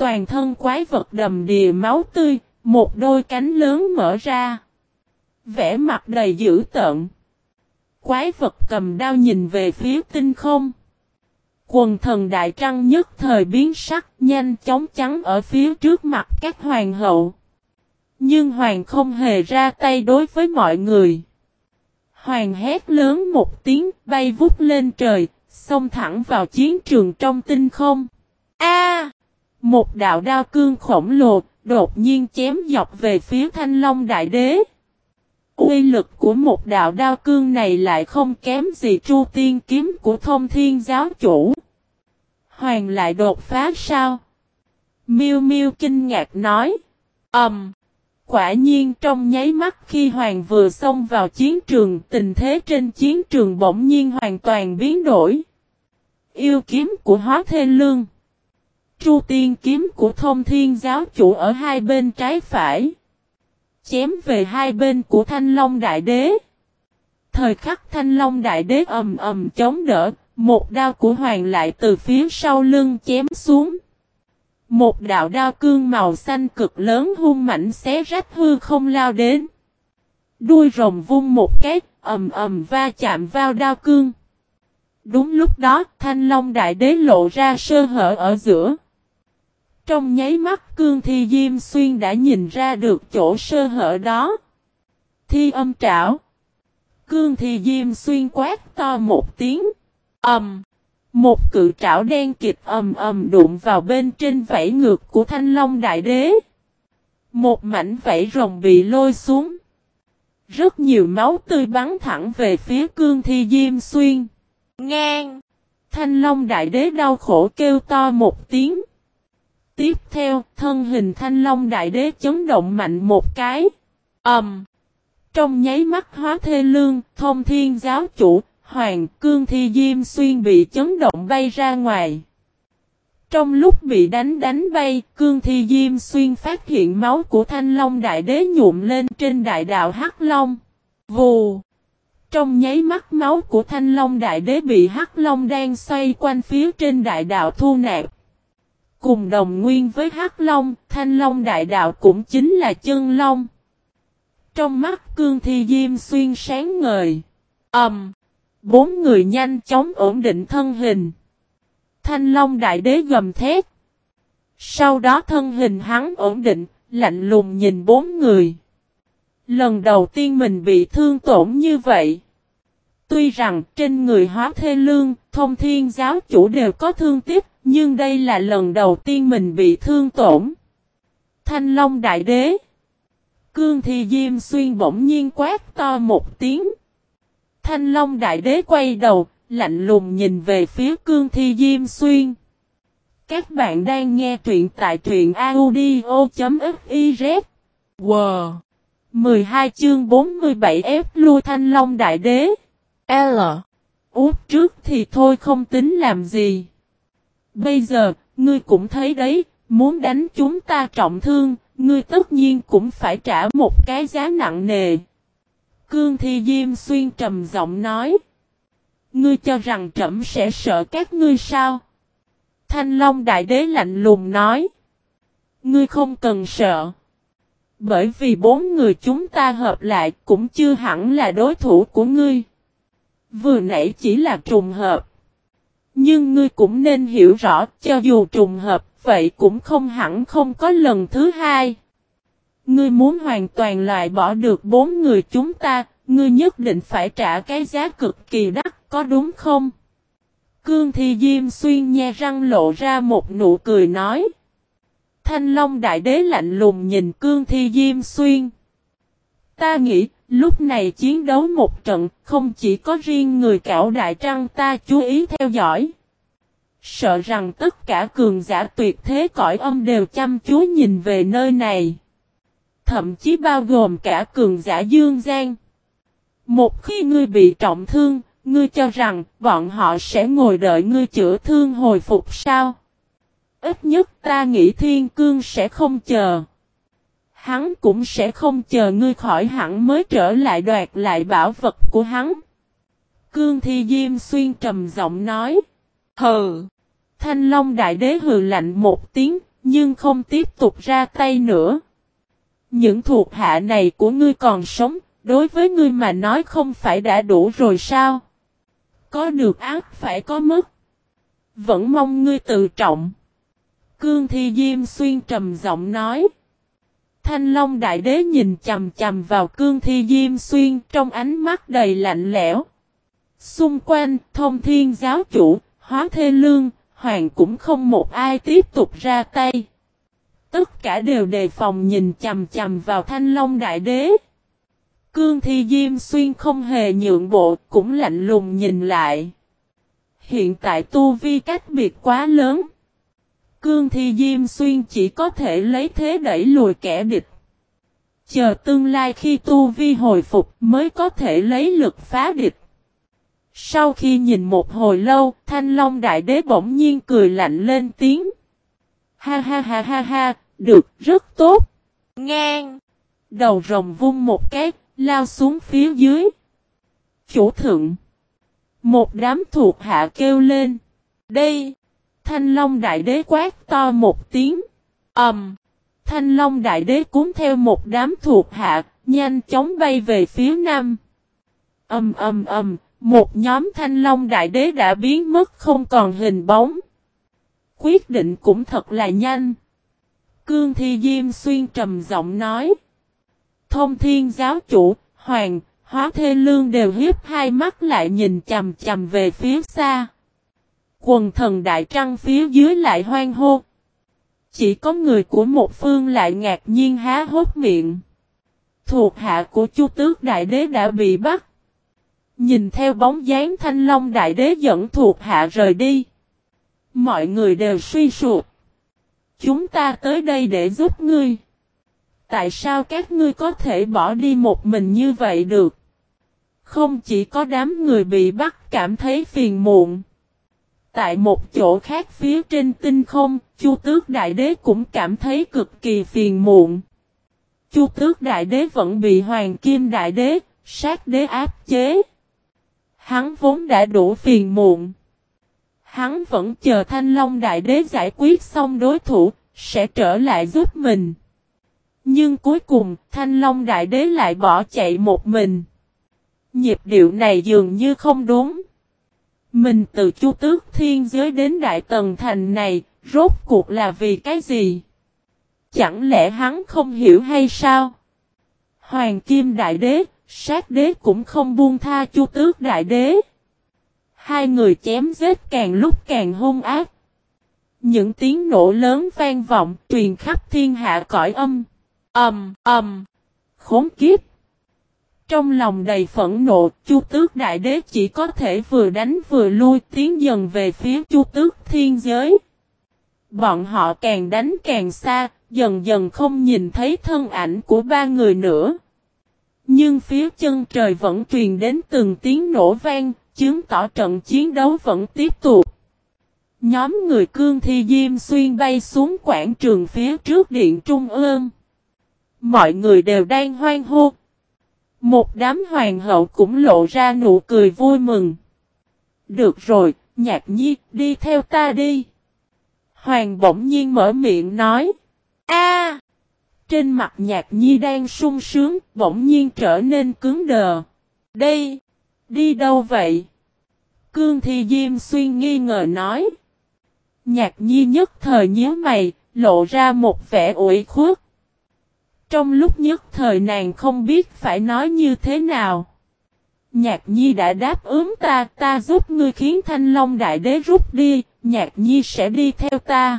toàn thân quái vật đầm đìa máu tươi, một đôi cánh lớn mở ra. Vẽ mặt đầy dữ tợn. Quái vật cầm đao nhìn về phía tinh không. Quần thần đại trăng nhất thời biến sắc nhanh chóng trắng ở phía trước mặt các hoàng hậu. Nhưng hoàng không hề ra tay đối với mọi người. Hoàng hét lớn một tiếng bay vút lên trời, xông thẳng vào chiến trường trong tinh không. A! Một đạo đao cương khổng lồ, đột nhiên chém dọc về phía thanh long đại đế. Uy lực của một đạo đao cương này lại không kém gì chu tiên kiếm của thông thiên giáo chủ. Hoàng lại đột phá sao? Miêu Miêu kinh ngạc nói. Ầm. Um, quả nhiên trong nháy mắt khi Hoàng vừa xông vào chiến trường, tình thế trên chiến trường bỗng nhiên hoàn toàn biến đổi. Yêu kiếm của Hóa Thê Lương. Tru tiên kiếm của thông thiên giáo chủ ở hai bên trái phải. Chém về hai bên của thanh long đại đế. Thời khắc thanh long đại đế ầm ầm chống đỡ, một đao của hoàng lại từ phía sau lưng chém xuống. Một đạo đao cương màu xanh cực lớn hung mạnh xé rách hư không lao đến. Đuôi rồng vung một cái, ầm ầm va chạm vào đao cương. Đúng lúc đó, thanh long đại đế lộ ra sơ hở ở giữa. Trong nháy mắt cương thi diêm xuyên đã nhìn ra được chỗ sơ hở đó. Thi âm trảo. Cương thi diêm xuyên quát to một tiếng. Ẩm. một cự trảo đen kịch ầm ầm đụng vào bên trên vảy ngược của thanh long đại đế. Một mảnh vảy rồng bị lôi xuống. Rất nhiều máu tươi bắn thẳng về phía cương thi diêm xuyên. Ngang. Thanh long đại đế đau khổ kêu to một tiếng. Tiếp theo, thân hình thanh long đại đế chấn động mạnh một cái. Ẩm. Um, trong nháy mắt hóa thê lương, thông thiên giáo chủ, hoàng cương thi diêm xuyên bị chấn động bay ra ngoài. Trong lúc bị đánh đánh bay, cương thi diêm xuyên phát hiện máu của thanh long đại đế nhuộm lên trên đại đạo Hắc Long. Vù! Trong nháy mắt máu của thanh long đại đế bị Hắc Long đang xoay quanh phía trên đại đạo thu nạp. Cùng đồng nguyên với Hắc Long, Thanh Long Đại Đạo cũng chính là chân Long. Trong mắt cương thi diêm xuyên sáng ngời. ầm Um, bốn người nhanh chóng ổn định thân hình. Thanh Long Đại Đế gầm thét. Sau đó thân hình hắn ổn định, lạnh lùng nhìn bốn người. Lần đầu tiên mình bị thương tổn như vậy. Tuy rằng trên người hóa thê lương, thông thiên giáo chủ đều có thương tiếc nhưng đây là lần đầu tiên mình bị thương tổn. Thanh Long Đại Đế Cương Thi Diêm Xuyên bỗng nhiên quát to một tiếng. Thanh Long Đại Đế quay đầu, lạnh lùng nhìn về phía Cương Thi Diêm Xuyên. Các bạn đang nghe truyện tại truyện audio.fiz. Wow! 12 chương 47 F lui Thanh Long Đại Đế. L. Út trước thì thôi không tính làm gì. Bây giờ, ngươi cũng thấy đấy, muốn đánh chúng ta trọng thương, ngươi tất nhiên cũng phải trả một cái giá nặng nề. Cương Thi Diêm Xuyên trầm giọng nói. Ngươi cho rằng trẫm sẽ sợ các ngươi sao? Thanh Long Đại Đế lạnh lùng nói. Ngươi không cần sợ. Bởi vì bốn người chúng ta hợp lại cũng chưa hẳn là đối thủ của ngươi. Vừa nãy chỉ là trùng hợp. Nhưng ngươi cũng nên hiểu rõ, cho dù trùng hợp, vậy cũng không hẳn không có lần thứ hai. Ngươi muốn hoàn toàn loại bỏ được bốn người chúng ta, ngươi nhất định phải trả cái giá cực kỳ đắt, có đúng không? Cương Thi Diêm Xuyên nhe răng lộ ra một nụ cười nói. Thanh Long Đại Đế lạnh lùng nhìn Cương Thi Diêm Xuyên. Ta nghĩ, Lúc này chiến đấu một trận, không chỉ có riêng người cảo đại trăng ta chú ý theo dõi. Sợ rằng tất cả cường giả tuyệt thế cõi âm đều chăm chú nhìn về nơi này. Thậm chí bao gồm cả cường giả dương gian. Một khi ngươi bị trọng thương, ngươi cho rằng bọn họ sẽ ngồi đợi ngươi chữa thương hồi phục sao? Ít nhất ta nghĩ thiên cương sẽ không chờ. Hắn cũng sẽ không chờ ngươi khỏi hẳn mới trở lại đoạt lại bảo vật của hắn. Cương Thi Diêm Xuyên trầm giọng nói. Hừ. Thanh Long Đại Đế hừ lạnh một tiếng, nhưng không tiếp tục ra tay nữa. Những thuộc hạ này của ngươi còn sống, đối với ngươi mà nói không phải đã đủ rồi sao? Có được ác phải có mất. Vẫn mong ngươi tự trọng. Cương Thi Diêm Xuyên trầm giọng nói. Thanh Long Đại Đế nhìn chầm chầm vào Cương Thi Diêm Xuyên trong ánh mắt đầy lạnh lẽo. Xung quanh, thông thiên giáo chủ, hóa thê lương, hoàng cũng không một ai tiếp tục ra tay. Tất cả đều đề phòng nhìn chầm chầm vào Thanh Long Đại Đế. Cương Thi Diêm Xuyên không hề nhượng bộ, cũng lạnh lùng nhìn lại. Hiện tại tu vi cách biệt quá lớn. Cương Thi Diêm Xuyên chỉ có thể lấy thế đẩy lùi kẻ địch. Chờ tương lai khi tu vi hồi phục mới có thể lấy lực phá địch. Sau khi nhìn một hồi lâu, Thanh Long Đại Đế bỗng nhiên cười lạnh lên tiếng. Ha ha ha ha ha, được, rất tốt. Ngang. Đầu rồng vung một cái, lao xuống phía dưới. Chủ thượng. Một đám thuộc hạ kêu lên. Đây. Thanh Long Đại Đế quát to một tiếng. ầm. Um, Thanh Long Đại Đế cuốn theo một đám thuộc hạ, nhanh chóng bay về phía nam. Ầm ầm ầm, một nhóm Thanh Long Đại Đế đã biến mất không còn hình bóng. Quyết định cũng thật là nhanh. Cương Thi Diêm Xuyên trầm giọng nói. Thông Thiên Giáo Chủ, Hoàng, Hóa Thê Lương đều hiếp hai mắt lại nhìn chầm chầm về phía xa. Quần thần đại trăng phía dưới lại hoang hô. Chỉ có người của một phương lại ngạc nhiên há hốt miệng. Thuộc hạ của Chu Tước Đại Đế đã bị bắt. Nhìn theo bóng dáng Thanh Long Đại Đế dẫn thuộc hạ rời đi. Mọi người đều suy sụp. Chúng ta tới đây để giúp ngươi. Tại sao các ngươi có thể bỏ đi một mình như vậy được? Không chỉ có đám người bị bắt cảm thấy phiền muộn. Tại một chỗ khác phía trên tinh không, Chu Tước Đại Đế cũng cảm thấy cực kỳ phiền muộn. Chu Tước Đại Đế vẫn bị Hoàng Kim Đại Đế, sát đế áp chế. Hắn vốn đã đủ phiền muộn. Hắn vẫn chờ Thanh Long Đại Đế giải quyết xong đối thủ, sẽ trở lại giúp mình. Nhưng cuối cùng, Thanh Long Đại Đế lại bỏ chạy một mình. Nhịp điệu này dường như không đúng. Mình từ Chu Tước Thiên Giới đến Đại Tần Thành này, rốt cuộc là vì cái gì? Chẳng lẽ hắn không hiểu hay sao? Hoàng Kim Đại Đế, sát đế cũng không buông tha Chu Tước Đại Đế. Hai người chém giết càng lúc càng hung ác. Những tiếng nổ lớn vang vọng truyền khắp thiên hạ cõi âm. âm, âm, Khốn kiếp. Trong lòng đầy phẫn nộ, Chu Tước Đại Đế chỉ có thể vừa đánh vừa lui tiến dần về phía Chu Tước Thiên Giới. Bọn họ càng đánh càng xa, dần dần không nhìn thấy thân ảnh của ba người nữa. Nhưng phía chân trời vẫn truyền đến từng tiếng nổ vang, chứng tỏ trận chiến đấu vẫn tiếp tục. Nhóm người cương thi diêm xuyên bay xuống quảng trường phía trước điện trung ương. Mọi người đều đang hoang hô. Một đám hoàng hậu cũng lộ ra nụ cười vui mừng. Được rồi, nhạc nhi, đi theo ta đi. Hoàng bỗng nhiên mở miệng nói. a Trên mặt nhạc nhi đang sung sướng, bỗng nhiên trở nên cứng đờ. Đây, đi đâu vậy? Cương Thi Diêm Xuyên nghi ngờ nói. Nhạc nhi nhất thời nhớ mày, lộ ra một vẻ ủi khuất. Trong lúc nhất thời nàng không biết phải nói như thế nào. Nhạc nhi đã đáp ứng ta, ta giúp ngươi khiến thanh long đại đế rút đi, nhạc nhi sẽ đi theo ta.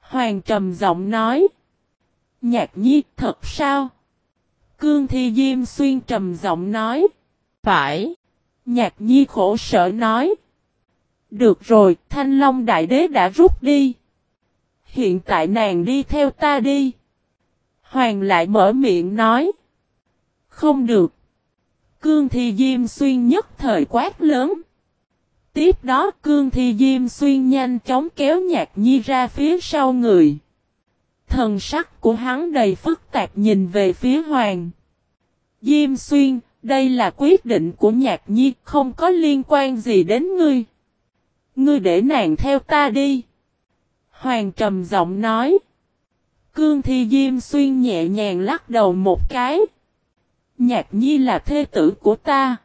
Hoàng trầm giọng nói. Nhạc nhi thật sao? Cương thi diêm xuyên trầm giọng nói. Phải. Nhạc nhi khổ sở nói. Được rồi, thanh long đại đế đã rút đi. Hiện tại nàng đi theo ta đi. Hoàng lại mở miệng nói. Không được. Cương Thi Diêm Xuyên nhất thời quát lớn. Tiếp đó Cương Thi Diêm Xuyên nhanh chóng kéo nhạc nhi ra phía sau người. Thần sắc của hắn đầy phức tạp nhìn về phía Hoàng. Diêm Xuyên, đây là quyết định của nhạc nhi, không có liên quan gì đến ngươi. Ngươi để nàng theo ta đi. Hoàng trầm giọng nói. Cương Thi Diêm Xuyên nhẹ nhàng lắc đầu một cái. Nhạc nhi là thê tử của ta.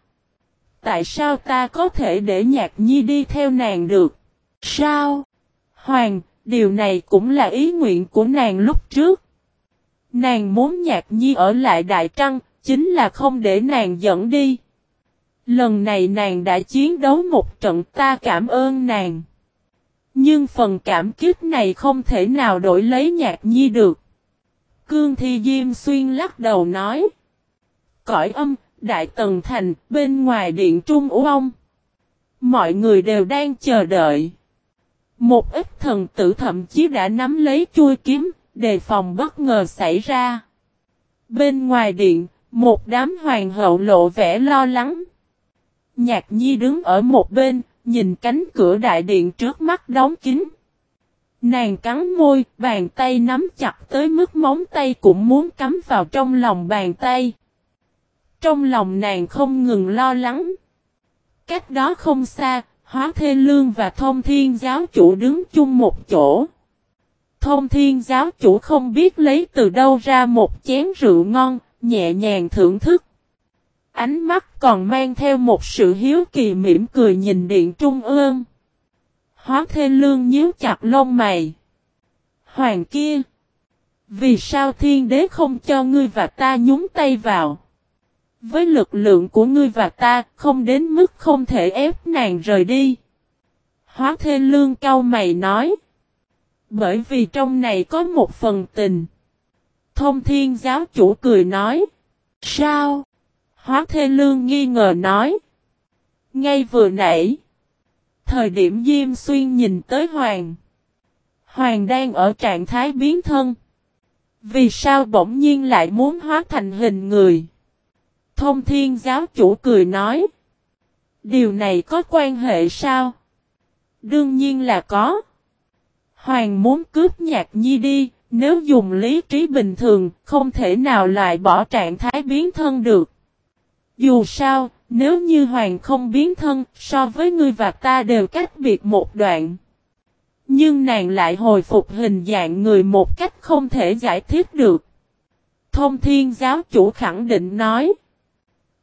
Tại sao ta có thể để nhạc nhi đi theo nàng được? Sao? Hoàng, điều này cũng là ý nguyện của nàng lúc trước. Nàng muốn nhạc nhi ở lại Đại Trăng, chính là không để nàng dẫn đi. Lần này nàng đã chiến đấu một trận ta cảm ơn nàng. Nhưng phần cảm kích này không thể nào đổi lấy nhạc nhi được. Cương Thi Diêm Xuyên lắc đầu nói. Cõi âm, Đại Tần Thành, bên ngoài điện Trung Ông. Mọi người đều đang chờ đợi. Một ít thần tử thậm chí đã nắm lấy chui kiếm, đề phòng bất ngờ xảy ra. Bên ngoài điện, một đám hoàng hậu lộ vẻ lo lắng. Nhạc nhi đứng ở một bên, nhìn cánh cửa đại điện trước mắt đóng kín. Nàng cắn môi, bàn tay nắm chặt tới mức móng tay cũng muốn cắm vào trong lòng bàn tay. Trong lòng nàng không ngừng lo lắng. Cách đó không xa, hóa thê lương và thông thiên giáo chủ đứng chung một chỗ. Thông thiên giáo chủ không biết lấy từ đâu ra một chén rượu ngon, nhẹ nhàng thưởng thức. Ánh mắt còn mang theo một sự hiếu kỳ mỉm cười nhìn điện trung ương. Hóa thê lương nhíu chặt lông mày. Hoàng kia! Vì sao thiên đế không cho ngươi và ta nhúng tay vào? Với lực lượng của ngươi và ta, không đến mức không thể ép nàng rời đi. Hóa thê lương cao mày nói. Bởi vì trong này có một phần tình. Thông thiên giáo chủ cười nói. Sao? Hóa thê lương nghi ngờ nói. Ngay vừa nãy. Thời điểm Diêm Xuyên nhìn tới Hoàng. Hoàng đang ở trạng thái biến thân. Vì sao bỗng nhiên lại muốn hóa thành hình người? Thông thiên giáo chủ cười nói. Điều này có quan hệ sao? Đương nhiên là có. Hoàng muốn cướp nhạc nhi đi, nếu dùng lý trí bình thường, không thể nào loại bỏ trạng thái biến thân được. Dù sao, nếu như Hoàng không biến thân, so với ngươi và ta đều cách biệt một đoạn. Nhưng nàng lại hồi phục hình dạng người một cách không thể giải thích được. Thông thiên giáo chủ khẳng định nói.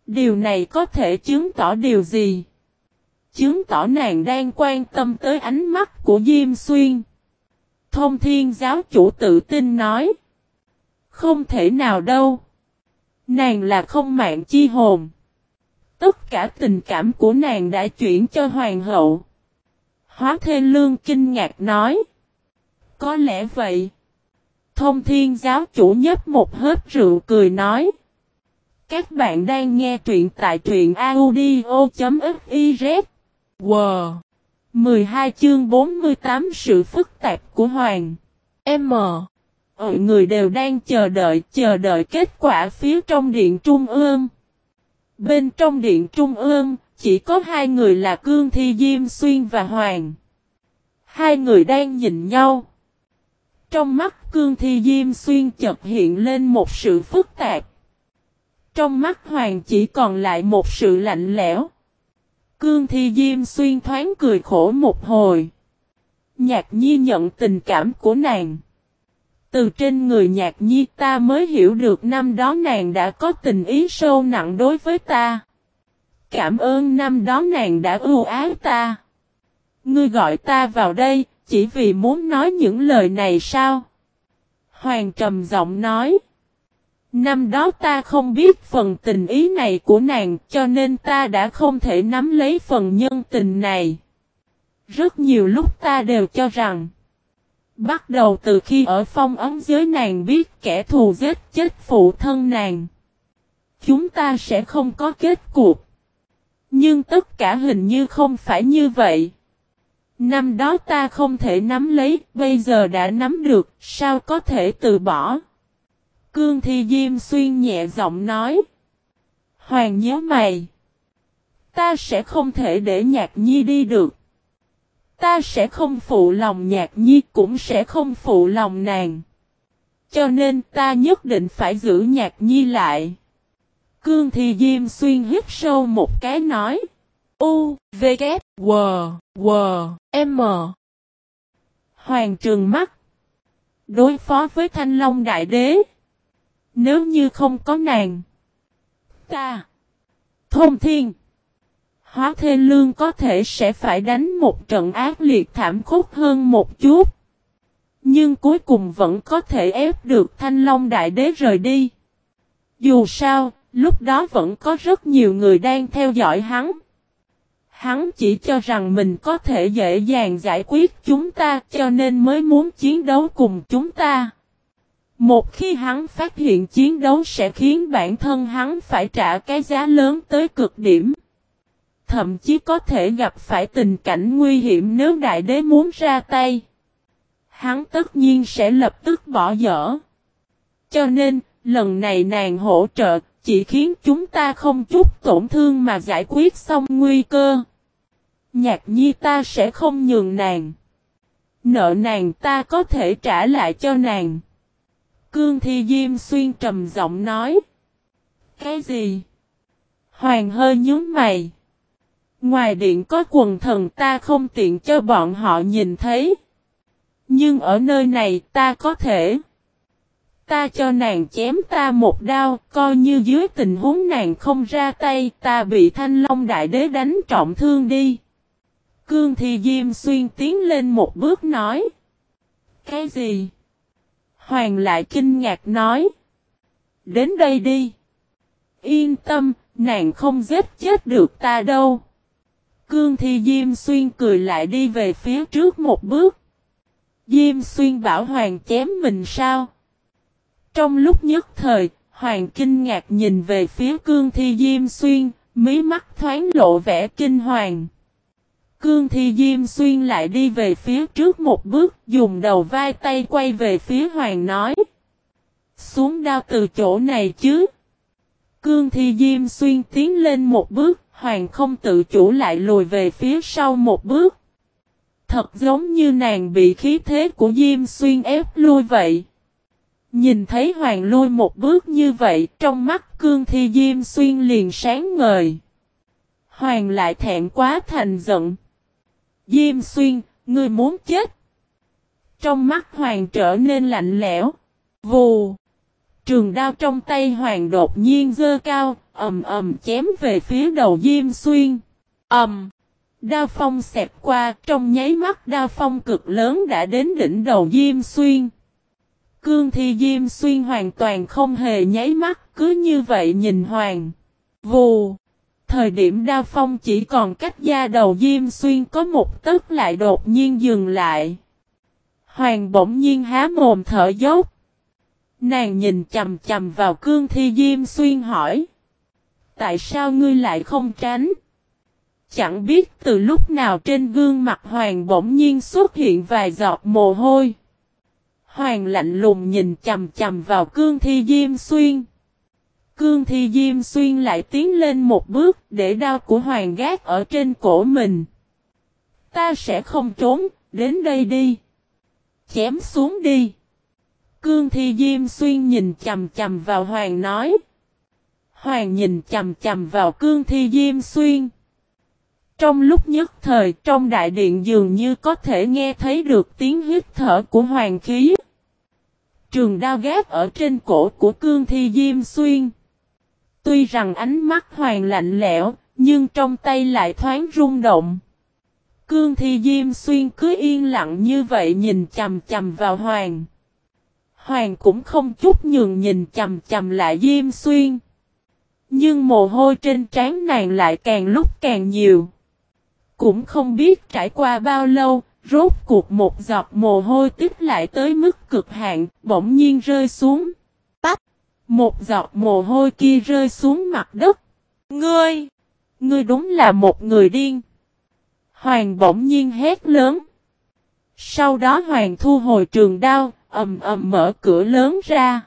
Điều này có thể chứng tỏ điều gì? Chứng tỏ nàng đang quan tâm tới ánh mắt của Diêm Xuyên. Thông thiên giáo chủ tự tin nói. Không thể nào đâu. Nàng là không mạng chi hồn. Tất cả tình cảm của nàng đã chuyển cho hoàng hậu. Hóa thê lương kinh ngạc nói. Có lẽ vậy. Thông thiên giáo chủ nhấp một hớp rượu cười nói. Các bạn đang nghe truyện tại truyện audio.fiz. Wow! 12 chương 48 sự phức tạp của Hoàng. M. Mọi người đều đang chờ đợi, chờ đợi kết quả phía trong điện Trung ương. Bên trong điện Trung ương, chỉ có hai người là Cương Thi Diêm Xuyên và Hoàng. Hai người đang nhìn nhau. Trong mắt Cương Thi Diêm Xuyên chợt hiện lên một sự phức tạp. Trong mắt Hoàng chỉ còn lại một sự lạnh lẽo. Cương Thi Diêm Xuyên thoáng cười khổ một hồi. Nhạc nhi nhận tình cảm của nàng. Từ trên người nhạc nhi ta mới hiểu được năm đó nàng đã có tình ý sâu nặng đối với ta. Cảm ơn năm đó nàng đã ưu ái ta. Ngươi gọi ta vào đây, chỉ vì muốn nói những lời này sao? Hoàng trầm giọng nói. Năm đó ta không biết phần tình ý này của nàng cho nên ta đã không thể nắm lấy phần nhân tình này. Rất nhiều lúc ta đều cho rằng Bắt đầu từ khi ở phong ấn giới nàng biết kẻ thù giết chết phụ thân nàng. Chúng ta sẽ không có kết cuộc. Nhưng tất cả hình như không phải như vậy. Năm đó ta không thể nắm lấy, bây giờ đã nắm được, sao có thể từ bỏ? Cương Thi Diêm Xuyên nhẹ giọng nói. Hoàng nhớ mày. Ta sẽ không thể để nhạc nhi đi được. Ta sẽ không phụ lòng nhạc nhi cũng sẽ không phụ lòng nàng. Cho nên ta nhất định phải giữ nhạc nhi lại. Cương Thi Diêm Xuyên hít sâu một cái nói. U, V, K, W, W, M. Hoàng trường mắt. Đối phó với Thanh Long Đại Đế. Nếu như không có nàng. Ta. Thông thiên. Hóa Thê Lương có thể sẽ phải đánh một trận ác liệt thảm khốc hơn một chút. Nhưng cuối cùng vẫn có thể ép được Thanh Long Đại Đế rời đi. Dù sao, lúc đó vẫn có rất nhiều người đang theo dõi hắn. Hắn chỉ cho rằng mình có thể dễ dàng giải quyết chúng ta cho nên mới muốn chiến đấu cùng chúng ta. Một khi hắn phát hiện chiến đấu sẽ khiến bản thân hắn phải trả cái giá lớn tới cực điểm. Thậm chí có thể gặp phải tình cảnh nguy hiểm nếu đại đế muốn ra tay. Hắn tất nhiên sẽ lập tức bỏ dở. Cho nên, lần này nàng hỗ trợ, chỉ khiến chúng ta không chút tổn thương mà giải quyết xong nguy cơ. Nhạc nhi ta sẽ không nhường nàng. Nợ nàng ta có thể trả lại cho nàng. Cương Thi Diêm Xuyên trầm giọng nói. Cái gì? Hoàng hơi nhướng mày. Ngoài điện có quần thần ta không tiện cho bọn họ nhìn thấy. Nhưng ở nơi này ta có thể. Ta cho nàng chém ta một đao, coi như dưới tình huống nàng không ra tay, ta bị thanh long đại đế đánh trọng thương đi. Cương thì Diêm Xuyên tiến lên một bước nói. Cái gì? Hoàng lại kinh ngạc nói. Đến đây đi. Yên tâm, nàng không giết chết được ta đâu. Cương Thi Diêm Xuyên cười lại đi về phía trước một bước. Diêm Xuyên bảo Hoàng chém mình sao? Trong lúc nhất thời, Hoàng kinh ngạc nhìn về phía Cương Thi Diêm Xuyên, mí mắt thoáng lộ vẻ kinh hoàng. Cương Thi Diêm Xuyên lại đi về phía trước một bước, dùng đầu vai tay quay về phía Hoàng nói. Xuống đao từ chỗ này chứ. Cương Thi Diêm Xuyên tiến lên một bước, Hoàng không tự chủ lại lùi về phía sau một bước. Thật giống như nàng bị khí thế của Diêm Xuyên ép lui vậy. Nhìn thấy Hoàng lui một bước như vậy, trong mắt Cương Thi Diêm Xuyên liền sáng ngời. Hoàng lại thẹn quá thành giận. Diêm xuyên, ngươi muốn chết. Trong mắt hoàng trở nên lạnh lẽo. Vù. Trường đao trong tay hoàng đột nhiên dơ cao, ầm ầm chém về phía đầu Diêm Xuyên. Ầm. Đao phong xẹp qua, trong nháy mắt đao phong cực lớn đã đến đỉnh đầu Diêm Xuyên. Cương thi Diêm Xuyên hoàn toàn không hề nháy mắt, cứ như vậy nhìn hoàng. Vù. Thời điểm đao phong chỉ còn cách da đầu Diêm Xuyên có một tấc lại đột nhiên dừng lại. Hoàng bỗng nhiên há mồm thở dốc. Nàng nhìn chầm chầm vào cương thi Diêm Xuyên hỏi. Tại sao ngươi lại không tránh? Chẳng biết từ lúc nào trên gương mặt Hoàng bỗng nhiên xuất hiện vài giọt mồ hôi. Hoàng lạnh lùng nhìn chầm chầm vào cương thi Diêm Xuyên. Cương Thi Diêm Xuyên lại tiến lên một bước để đao của Hoàng gác ở trên cổ mình. Ta sẽ không trốn, đến đây đi. Chém xuống đi. Cương Thi Diêm Xuyên nhìn chầm chầm vào Hoàng nói. Hoàng nhìn chầm chầm vào Cương Thi Diêm Xuyên. Trong lúc nhất thời trong đại điện dường như có thể nghe thấy được tiếng hít thở của Hoàng khí. Trường đao gác ở trên cổ của Cương Thi Diêm Xuyên. Tuy rằng ánh mắt hoàng lạnh lẽo, nhưng trong tay lại thoáng rung động. Cương Thi Diêm Xuyên cứ yên lặng như vậy nhìn chầm chầm vào hoàng. Hoàng cũng không chút nhường nhìn chầm chầm lại Diêm Xuyên. Nhưng mồ hôi trên trán nàng lại càng lúc càng nhiều. Cũng không biết trải qua bao lâu, rốt cuộc một giọt mồ hôi tích lại tới mức cực hạn, bỗng nhiên rơi xuống. Một giọt mồ hôi kia rơi xuống mặt đất. Ngươi! Ngươi đúng là một người điên. Hoàng bỗng nhiên hét lớn. Sau đó Hoàng thu hồi trường đao, ầm ầm mở cửa lớn ra.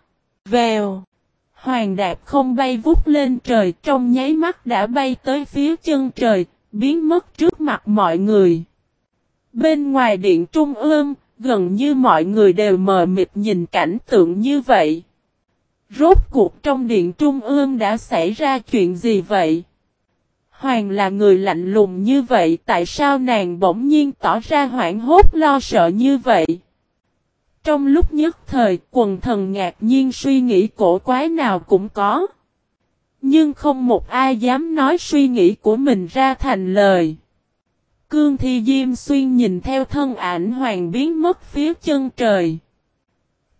Vèo! Hoàng đạp không bay vút lên trời trong nháy mắt đã bay tới phía chân trời, biến mất trước mặt mọi người. Bên ngoài điện trung ương, gần như mọi người đều mờ mịt nhìn cảnh tượng như vậy. Rốt cuộc trong điện trung ương đã xảy ra chuyện gì vậy? Hoàng là người lạnh lùng như vậy tại sao nàng bỗng nhiên tỏ ra hoảng hốt lo sợ như vậy? Trong lúc nhất thời quần thần ngạc nhiên suy nghĩ cổ quái nào cũng có. Nhưng không một ai dám nói suy nghĩ của mình ra thành lời. Cương Thi Diêm Xuyên nhìn theo thân ảnh hoàng biến mất phía chân trời.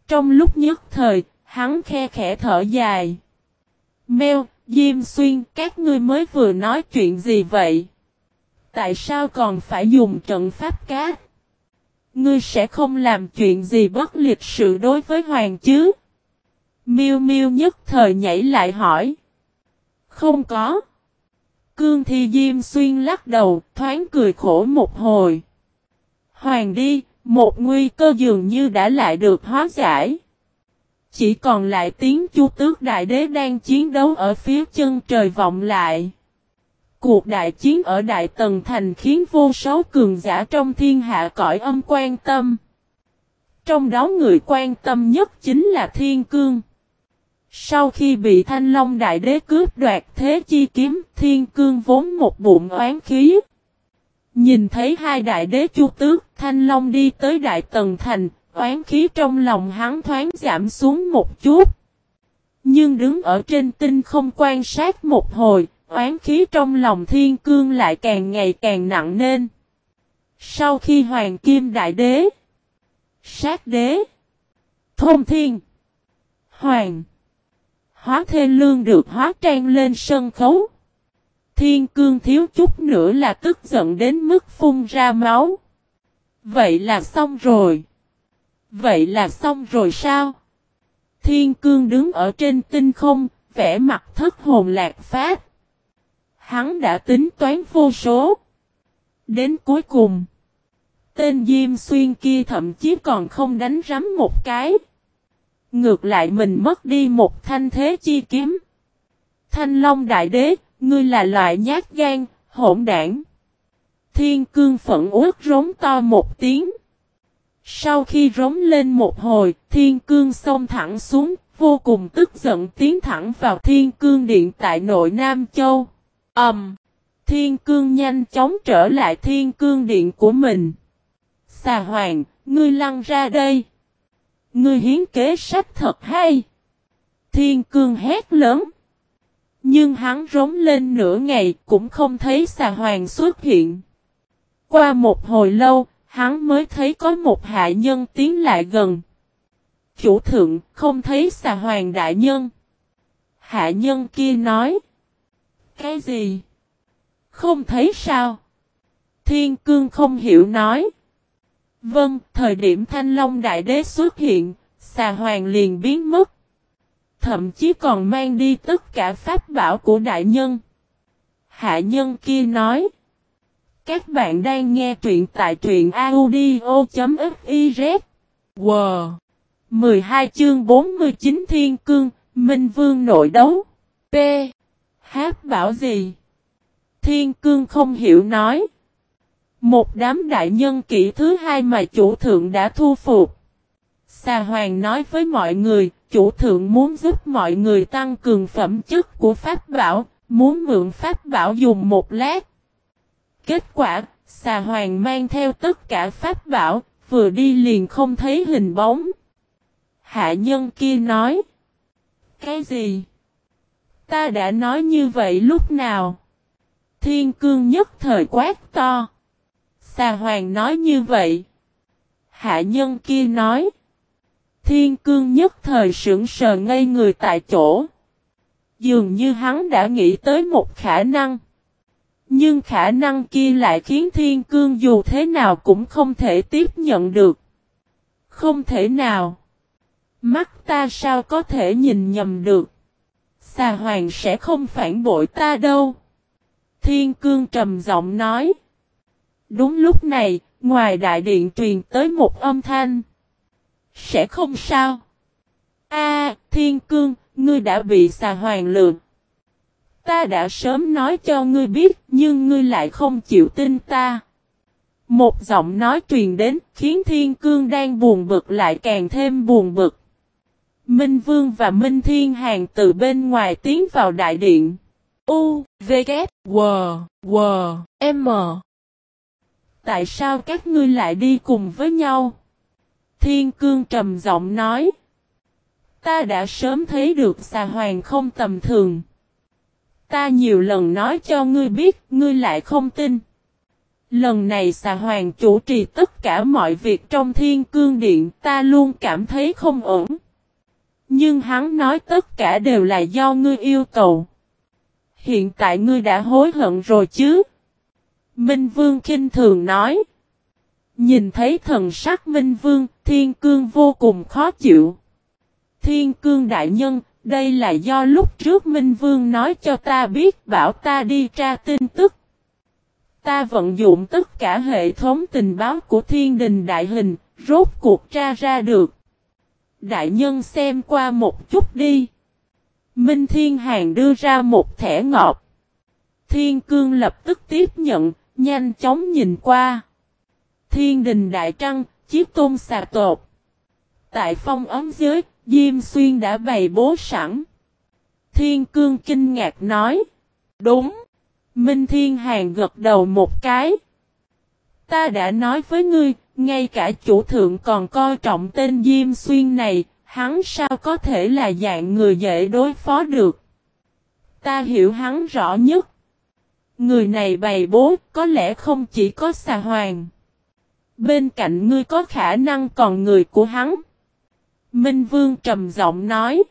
Trong lúc nhất thời, hắn khe khẽ thở dài. Mèo, Diêm Xuyên, các ngươi mới vừa nói chuyện gì vậy? Tại sao còn phải dùng trận pháp cát? Ngươi sẽ không làm chuyện gì bất lịch sự đối với hoàng chứ? Miêu Miêu nhất thời nhảy lại hỏi. Không có. Cương Thi Diêm Xuyên lắc đầu, thoáng cười khổ một hồi. Hoàng đi, một nguy cơ dường như đã lại được hóa giải. Chỉ còn lại tiếng chu tước đại đế đang chiến đấu ở phía chân trời vọng lại. Cuộc đại chiến ở Đại Tần Thành khiến vô số cường giả trong thiên hạ cõi âm quan tâm. Trong đó người quan tâm nhất chính là Thiên Cương. Sau khi bị Thanh Long Đại Đế cướp đoạt thế chi kiếm, Thiên Cương vốn một bụng oán khí. Nhìn thấy hai đại đế chu tước, Thanh Long đi tới Đại Tần Thành, oán khí trong lòng hắn thoáng giảm xuống một chút. Nhưng đứng ở trên tinh không quan sát một hồi, oán khí trong lòng thiên cương lại càng ngày càng nặng nên. Sau khi Hoàng Kim Đại Đế, Sát Đế, Thông Thiên, Hoàng, Hóa Thê Lương được hóa trang lên sân khấu. Thiên cương thiếu chút nữa là tức giận đến mức phun ra máu. Vậy là xong rồi. Vậy là xong rồi sao? Thiên cương đứng ở trên tinh không, vẽ mặt thất hồn lạc phát. Hắn đã tính toán vô số. Đến cuối cùng, tên Diêm Xuyên kia thậm chí còn không đánh rắm một cái. Ngược lại mình mất đi một thanh thế chi kiếm. Thanh Long Đại Đế, ngươi là loại nhát gan, hỗn đảng. Thiên cương phận uất rống to một tiếng. Sau khi rống lên một hồi, thiên cương xông thẳng xuống, vô cùng tức giận tiến thẳng vào thiên cương điện tại nội Nam Châu. Ẩm! Um, thiên cương nhanh chóng trở lại thiên cương điện của mình. Xà hoàng, ngươi lăn ra đây. Ngươi hiến kế sách thật hay. Thiên cương hét lớn. Nhưng hắn rống lên nửa ngày cũng không thấy xà hoàng xuất hiện. Qua một hồi lâu, hắn mới thấy có một hạ nhân tiến lại gần. Chủ thượng không thấy xà hoàng đại nhân. Hạ nhân kia nói. Cái gì? Không thấy sao? Thiên cương không hiểu nói. Vâng, thời điểm Thanh Long Đại Đế xuất hiện, xà hoàng liền biến mất. Thậm chí còn mang đi tất cả pháp bảo của đại nhân. Hạ nhân kia nói. Các bạn đang nghe truyện tại truyện audio.fiz. Wow! 12 chương 49 Thiên Cương, Minh Vương nội đấu. P. Hát bảo gì? Thiên Cương không hiểu nói. Một đám đại nhân kỹ thứ hai mà chủ thượng đã thu phục. Xà Hoàng nói với mọi người, chủ thượng muốn giúp mọi người tăng cường phẩm chất của Pháp Bảo, muốn mượn Pháp Bảo dùng một lát. Kết quả, xà Hoàng mang theo tất cả Pháp Bảo, vừa đi liền không thấy hình bóng. Hạ nhân kia nói. Cái gì? Ta đã nói như vậy lúc nào? Thiên cương nhất thời quát to. Xà hoàng nói như vậy. Hạ nhân kia nói. Thiên cương nhất thời sững sờ ngây người tại chỗ. Dường như hắn đã nghĩ tới một khả năng. Nhưng khả năng kia lại khiến thiên cương dù thế nào cũng không thể tiếp nhận được. Không thể nào. Mắt ta sao có thể nhìn nhầm được. Xà hoàng sẽ không phản bội ta đâu. Thiên cương trầm giọng nói. Đúng lúc này, ngoài đại điện truyền tới một âm thanh. Sẽ không sao. A, Thiên Cương, ngươi đã bị xà hoàng lượt. Ta đã sớm nói cho ngươi biết, nhưng ngươi lại không chịu tin ta. Một giọng nói truyền đến, khiến Thiên Cương đang buồn bực lại càng thêm buồn bực. Minh Vương và Minh Thiên Hàng từ bên ngoài tiến vào đại điện. U, V, K, W, W, M. Tại sao các ngươi lại đi cùng với nhau? Thiên cương trầm giọng nói. Ta đã sớm thấy được xà hoàng không tầm thường. Ta nhiều lần nói cho ngươi biết, ngươi lại không tin. Lần này xà hoàng chủ trì tất cả mọi việc trong thiên cương điện, ta luôn cảm thấy không ổn. Nhưng hắn nói tất cả đều là do ngươi yêu cầu. Hiện tại ngươi đã hối hận rồi chứ? Minh Vương kinh thường nói. Nhìn thấy thần sắc Minh Vương, Thiên Cương vô cùng khó chịu. Thiên Cương Đại Nhân, đây là do lúc trước Minh Vương nói cho ta biết bảo ta đi tra tin tức. Ta vận dụng tất cả hệ thống tình báo của thiên đình đại hình, rốt cuộc tra ra được. Đại nhân xem qua một chút đi. Minh Thiên Hàng đưa ra một thẻ ngọt. Thiên Cương lập tức tiếp nhận, nhanh chóng nhìn qua. Thiên đình đại trăng, chiếc tôn xà tột. Tại phong ấm dưới Diêm Xuyên đã bày bố sẵn. Thiên Cương kinh ngạc nói. Đúng. Minh Thiên Hàng gật đầu một cái. Ta đã nói với ngươi, ngay cả chủ thượng còn coi trọng tên Diêm Xuyên này, hắn sao có thể là dạng người dễ đối phó được. Ta hiểu hắn rõ nhất. Người này bày bố có lẽ không chỉ có xà hoàng. Bên cạnh ngươi có khả năng còn người của hắn. Minh Vương trầm giọng nói.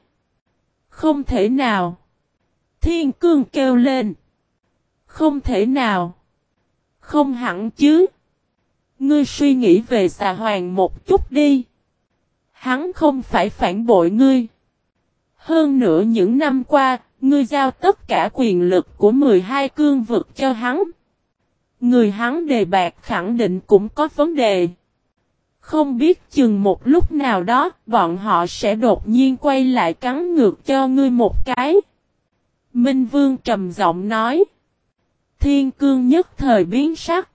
Không thể nào. Thiên cương kêu lên. Không thể nào. Không hẳn chứ. Ngươi suy nghĩ về xà hoàng một chút đi. Hắn không phải phản bội ngươi. Hơn nữa những năm qua, ngươi giao tất cả quyền lực của 12 cương vực cho hắn. Người hắn đề bạc khẳng định cũng có vấn đề. Không biết chừng một lúc nào đó, bọn họ sẽ đột nhiên quay lại cắn ngược cho ngươi một cái. Minh Vương trầm giọng nói. Thiên cương nhất thời biến sắc.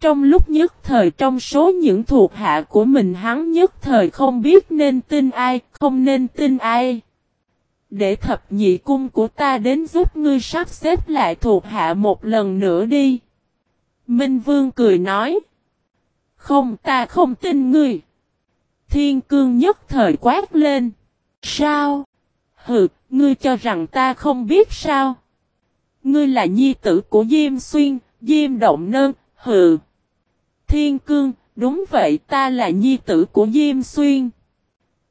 Trong lúc nhất thời trong số những thuộc hạ của mình hắn nhất thời không biết nên tin ai, không nên tin ai. Để thập nhị cung của ta đến giúp ngươi sắp xếp lại thuộc hạ một lần nữa đi. Minh Vương cười nói. Không ta không tin ngươi. Thiên cương nhất thời quát lên. Sao? Hừ, ngươi cho rằng ta không biết sao? Ngươi là nhi tử của Diêm Xuyên, Diêm Động Nơn, hừ. Thiên cương, đúng vậy ta là nhi tử của Diêm Xuyên.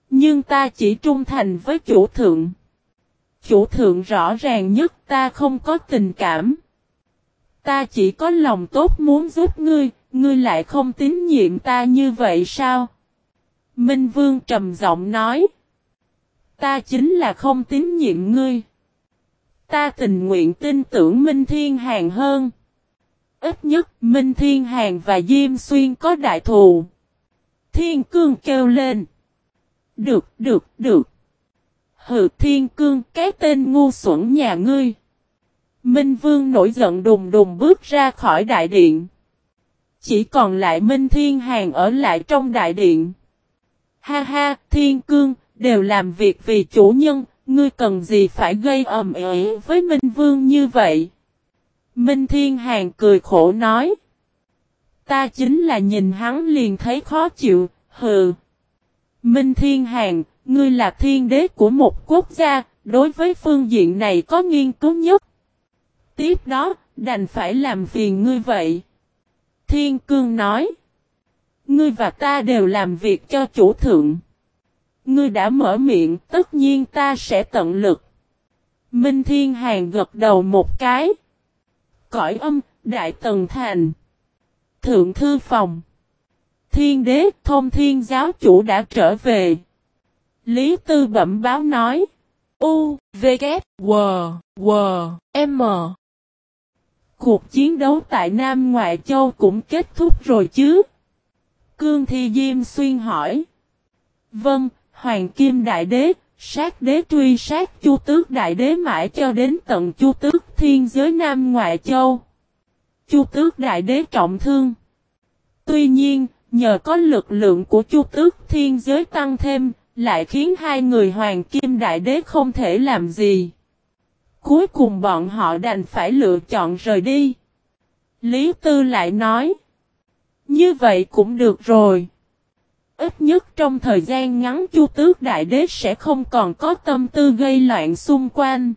Nhưng ta chỉ trung thành với chủ thượng. Chủ thượng rõ ràng nhất ta không có tình cảm. Ta chỉ có lòng tốt muốn giúp ngươi, ngươi lại không tín nhiệm ta như vậy sao? Minh Vương trầm giọng nói. Ta chính là không tín nhiệm ngươi. Ta tình nguyện tin tưởng Minh Thiên Hàng hơn. Ít nhất Minh Thiên Hàng và Diêm Xuyên có đại thù. Thiên Cương kêu lên. Được, được, được. Hự Thiên Cương cái tên ngu xuẩn nhà ngươi. Minh Vương nổi giận đùng đùng bước ra khỏi đại điện. Chỉ còn lại Minh Thiên Hàng ở lại trong đại điện. Ha ha, Thiên Cương, đều làm việc vì chủ nhân, ngươi cần gì phải gây ầm ĩ với Minh Vương như vậy? Minh Thiên Hàng cười khổ nói. Ta chính là nhìn hắn liền thấy khó chịu, hừ. Minh Thiên Hàng, ngươi là thiên đế của một quốc gia, đối với phương diện này có nghiên cứu nhất. Tiếp đó, đành phải làm phiền ngươi vậy. Thiên Cương nói. Ngươi và ta đều làm việc cho chủ thượng. Ngươi đã mở miệng, tất nhiên ta sẽ tận lực. Minh Thiên Hàng gật đầu một cái. Cõi âm, Đại Tần Thành. Thượng Thư Phòng. Thiên đế, thông thiên giáo chủ đã trở về. Lý Tư bẩm báo nói. U, V, K, W, W, M. Cuộc chiến đấu tại Nam Ngoại Châu cũng kết thúc rồi chứ? Cương Thi Diêm Xuyên hỏi. Vâng, Hoàng Kim Đại Đế, sát đế truy sát Chu Tước Đại Đế mãi cho đến tận Chu Tước Thiên giới Nam Ngoại Châu. Chu Tước Đại Đế trọng thương. Tuy nhiên, nhờ có lực lượng của Chu Tước Thiên giới tăng thêm, lại khiến hai người Hoàng Kim Đại Đế không thể làm gì. Cuối cùng bọn họ đành phải lựa chọn rời đi. Lý Tư lại nói. Như vậy cũng được rồi. Ít nhất trong thời gian ngắn Chu Tước Đại Đế sẽ không còn có tâm tư gây loạn xung quanh.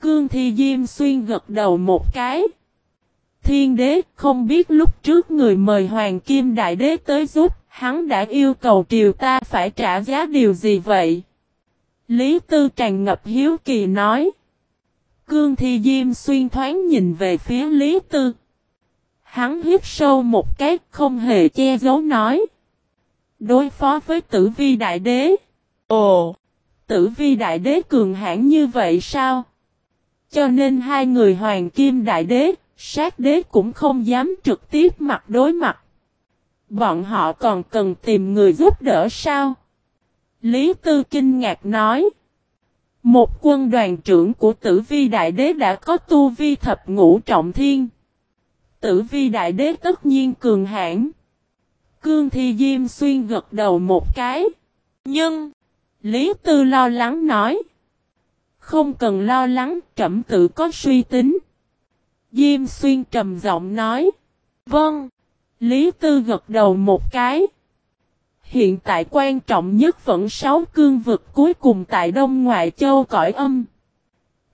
Cương Thi Diêm Xuyên gật đầu một cái. Thiên Đế không biết lúc trước người mời Hoàng Kim Đại Đế tới giúp, hắn đã yêu cầu triều ta phải trả giá điều gì vậy? Lý Tư tràn ngập hiếu kỳ nói. Cương Thi Diêm Xuyên thoáng nhìn về phía Lý Tư. Hắn hít sâu một cái không hề che giấu nói. Đối phó với tử vi đại đế. Ồ! Tử vi đại đế cường hãn như vậy sao? Cho nên hai người hoàng kim đại đế, sát đế cũng không dám trực tiếp mặt đối mặt. Bọn họ còn cần tìm người giúp đỡ sao? Lý Tư kinh ngạc nói. Một quân đoàn trưởng của tử vi đại đế đã có tu vi thập ngũ trọng thiên. Tử vi đại đế tất nhiên cường hãn. Cương Thi Diêm Xuyên gật đầu một cái. Nhưng, Lý Tư lo lắng nói. Không cần lo lắng, trẩm tự có suy tính. Diêm Xuyên trầm giọng nói. Vâng. Lý Tư gật đầu một cái. Hiện tại quan trọng nhất vẫn sáu cương vực cuối cùng tại Đông Ngoại Châu cõi âm.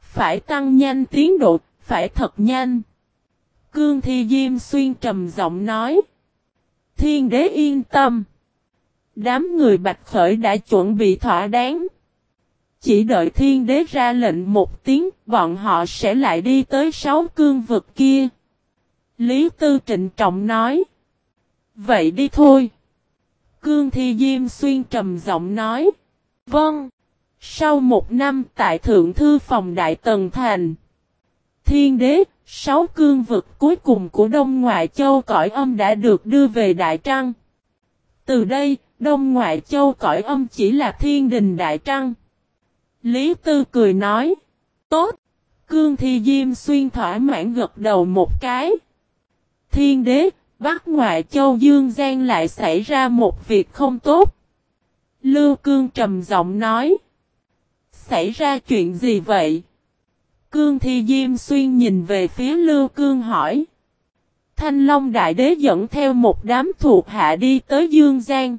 Phải tăng nhanh tiến độ, phải thật nhanh. Cương Thi Diêm Xuyên trầm giọng nói. Thiên đế yên tâm. Đám người Bạch Khởi đã chuẩn bị thỏa đáng. Chỉ đợi thiên đế ra lệnh một tiếng, bọn họ sẽ lại đi tới sáu cương vực kia. Lý Tư trịnh trọng nói. Vậy đi thôi. Cương Thi Diêm Xuyên trầm giọng nói. Vâng. Sau một năm tại Thượng Thư Phòng Đại Tần Thành. Thiên đế, sáu cương vực cuối cùng của Đông Ngoại Châu cõi âm đã được đưa về Đại Trăng. Từ đây, Đông Ngoại Châu cõi âm chỉ là thiên đình Đại Trăng. Lý Tư cười nói. Tốt. Cương Thi Diêm Xuyên thỏa mãn gật đầu một cái. Thiên đế, Bắc Ngoại Châu Dương Giang lại xảy ra một việc không tốt. Lưu Cương trầm giọng nói. Xảy ra chuyện gì vậy? Cương Thi Diêm Xuyên nhìn về phía Lưu Cương hỏi. Thanh Long Đại Đế dẫn theo một đám thuộc hạ đi tới Dương Giang.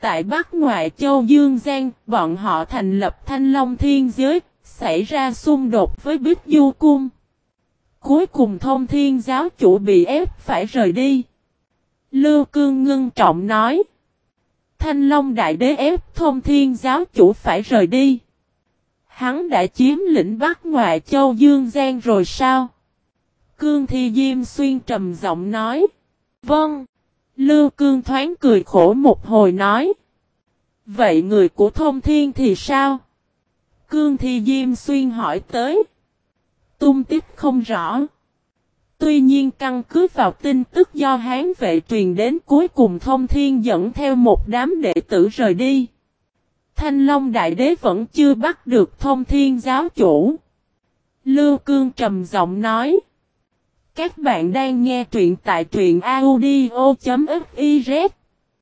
Tại Bắc Ngoại Châu Dương Giang, bọn họ thành lập Thanh Long Thiên Giới, xảy ra xung đột với Bích Du Cung. Cuối cùng thông thiên giáo chủ bị ép phải rời đi. Lưu Cương ngưng trọng nói. Thanh Long Đại Đế ép thông thiên giáo chủ phải rời đi. Hắn đã chiếm lĩnh Bắc Ngoại Châu Dương Giang rồi sao? Cương Thi Diêm Xuyên trầm giọng nói. Vâng. Lưu Cương thoáng cười khổ một hồi nói. Vậy người của thông thiên thì sao? Cương Thi Diêm Xuyên hỏi tới. Tung tích không rõ. Tuy nhiên căn cứ vào tin tức do Hán vệ truyền đến cuối cùng thông thiên dẫn theo một đám đệ tử rời đi. Thanh Long Đại Đế vẫn chưa bắt được thông thiên giáo chủ. Lưu Cương trầm giọng nói. Các bạn đang nghe truyện tại truyện audio.fiz.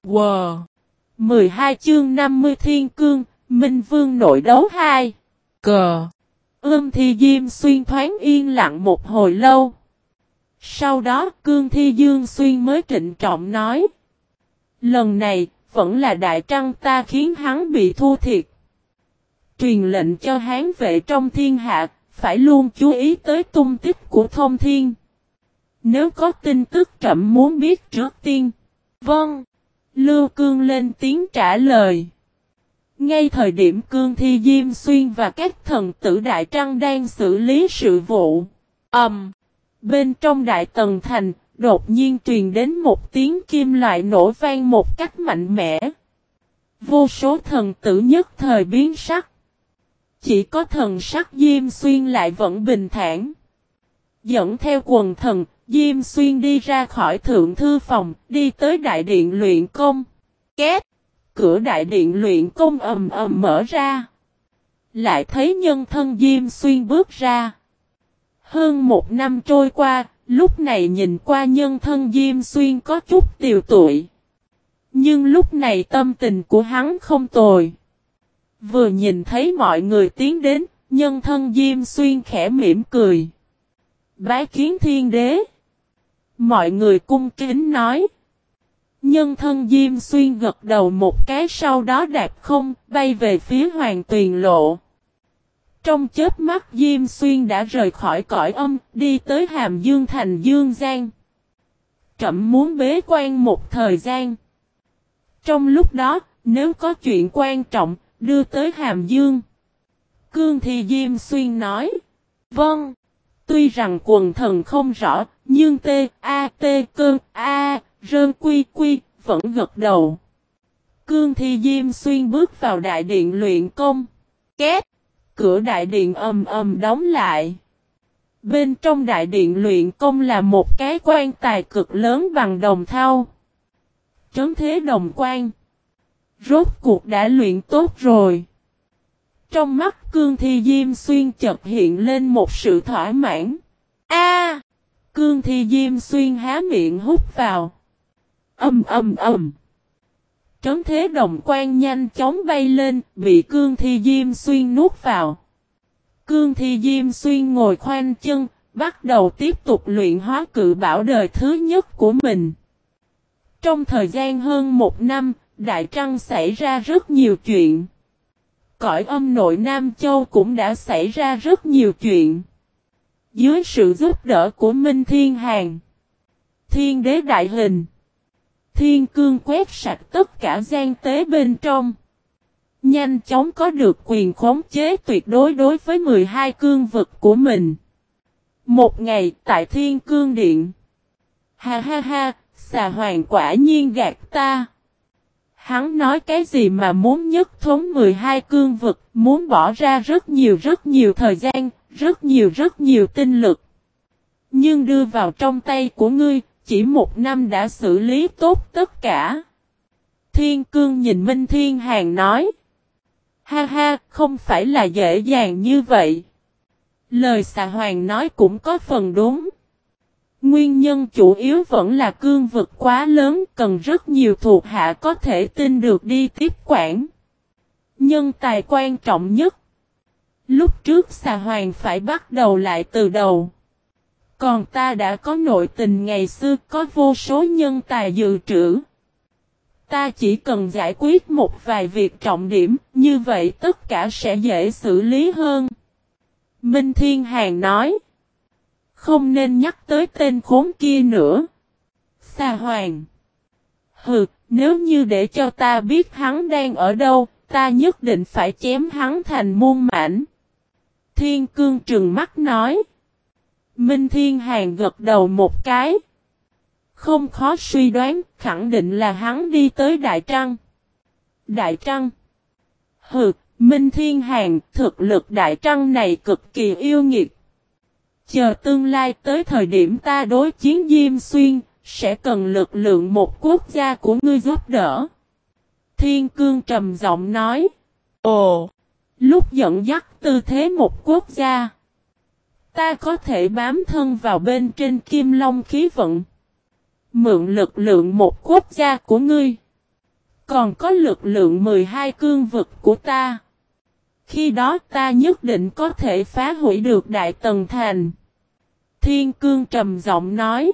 Wow! 12 chương 50 Thiên Cương, Minh Vương nội đấu 2. Cờ! Ưm Thi Diêm Xuyên thoáng yên lặng một hồi lâu. Sau đó Cương Thi Dương Xuyên mới trịnh trọng nói. Lần này, vẫn là đại trăng ta khiến hắn bị thua thiệt. Truyền lệnh cho hán vệ trong thiên hạ, phải luôn chú ý tới tung tích của thông thiên. Nếu có tin tức chậm muốn biết trước tiên. Vâng. Lưu Cương lên tiếng trả lời. Ngay thời điểm Cương Thi Diêm Xuyên và các thần tử Đại Trăng đang xử lý sự vụ. Ẩm. Um, bên trong Đại Tần Thành, đột nhiên truyền đến một tiếng kim loại nổ vang một cách mạnh mẽ. Vô số thần tử nhất thời biến sắc. Chỉ có thần sắc Diêm Xuyên lại vẫn bình thản. Dẫn theo quần thần, Diêm Xuyên đi ra khỏi thượng thư phòng, đi tới đại điện luyện công. Két! Cửa đại điện luyện công ầm ầm mở ra. Lại thấy nhân thân Diêm Xuyên bước ra. Hơn một năm trôi qua, lúc này nhìn qua nhân thân Diêm Xuyên có chút tiều tụi. Nhưng lúc này tâm tình của hắn không tồi. Vừa nhìn thấy mọi người tiến đến, Nhân thân Diêm Xuyên khẽ mỉm cười. Bái kiến thiên đế. Mọi người cung kính nói. Nhân thân Diêm Xuyên gật đầu một cái sau đó đạp không, bay về phía hoàng tuyền lộ. Trong chết mắt Diêm Xuyên đã rời khỏi cõi âm, đi tới Hàm Dương thành Dương Giang. Trậm muốn bế quan một thời gian. Trong lúc đó, nếu có chuyện quan trọng, đưa tới Hàm Dương. Cương thì Diêm Xuyên nói. Vâng. Tuy rằng quần thần không rõ, nhưng T, A, T, Cơn, A, Rơn Quy Quy, vẫn gật đầu. Cương Thi Diêm Xuyên bước vào đại điện luyện công. Két! Cửa đại điện ầm ầm đóng lại. Bên trong đại điện luyện công là một cái quan tài cực lớn bằng đồng thau. Trấn thế đồng quan. Rốt cuộc đã luyện tốt rồi. Trong mắt cương thi diêm xuyên chợt hiện lên một sự thỏa mãn. A! cương thi diêm xuyên há miệng hút vào. Âm âm âm. Trấn thế đồng quan nhanh chóng bay lên, bị cương thi diêm xuyên nuốt vào. Cương thi diêm xuyên ngồi khoanh chân, bắt đầu tiếp tục luyện hóa cự bảo đời thứ nhất của mình. Trong thời gian hơn một năm, Đại Trăng xảy ra rất nhiều chuyện. Cõi âm nội Nam Châu cũng đã xảy ra rất nhiều chuyện. Dưới sự giúp đỡ của Minh Thiên Hàng, Thiên Đế Đại Hình, Thiên Cương quét sạch tất cả gian tế bên trong. Nhanh chóng có được quyền khống chế tuyệt đối đối với 12 cương vực của mình. Một ngày tại Thiên Cương Điện. Ha ha ha, xà hoàng quả nhiên gạt ta. Hắn nói cái gì mà muốn nhất thống 12 cương vực, muốn bỏ ra rất nhiều rất nhiều thời gian, rất nhiều rất nhiều tinh lực. Nhưng đưa vào trong tay của ngươi, chỉ một năm đã xử lý tốt tất cả. Thiên cương nhìn Minh Thiên Hàng nói. Ha ha, không phải là dễ dàng như vậy. Lời xà hoàng nói cũng có phần đúng. Nguyên nhân chủ yếu vẫn là cương vực quá lớn cần rất nhiều thuộc hạ có thể tin được đi tiếp quản. Nhân tài quan trọng nhất. Lúc trước xà hoàng phải bắt đầu lại từ đầu. Còn ta đã có nội tình ngày xưa có vô số nhân tài dự trữ. Ta chỉ cần giải quyết một vài việc trọng điểm, như vậy tất cả sẽ dễ xử lý hơn. Minh Thiên Hàng nói. Không nên nhắc tới tên khốn kia nữa. xa Hoàng. Hừ, nếu như để cho ta biết hắn đang ở đâu, ta nhất định phải chém hắn thành muôn mảnh. Thiên cương trừng mắt nói. Minh Thiên Hàng gật đầu một cái. Không khó suy đoán, khẳng định là hắn đi tới Đại Trăng. Đại Trăng. Hừ, Minh Thiên Hàng, thực lực Đại Trăng này cực kỳ yêu nghiệt. Chờ tương lai tới thời điểm ta đối chiến Diêm Xuyên, sẽ cần lực lượng một quốc gia của ngươi giúp đỡ. Thiên Cương trầm giọng nói. Ồ! Lúc dẫn dắt tư thế một quốc gia. Ta có thể bám thân vào bên trên kim long khí vận. Mượn lực lượng một quốc gia của ngươi. Còn có lực lượng 12 cương vực của ta. Khi đó ta nhất định có thể phá hủy được Đại Tần Thành. Thiên Cương trầm giọng nói.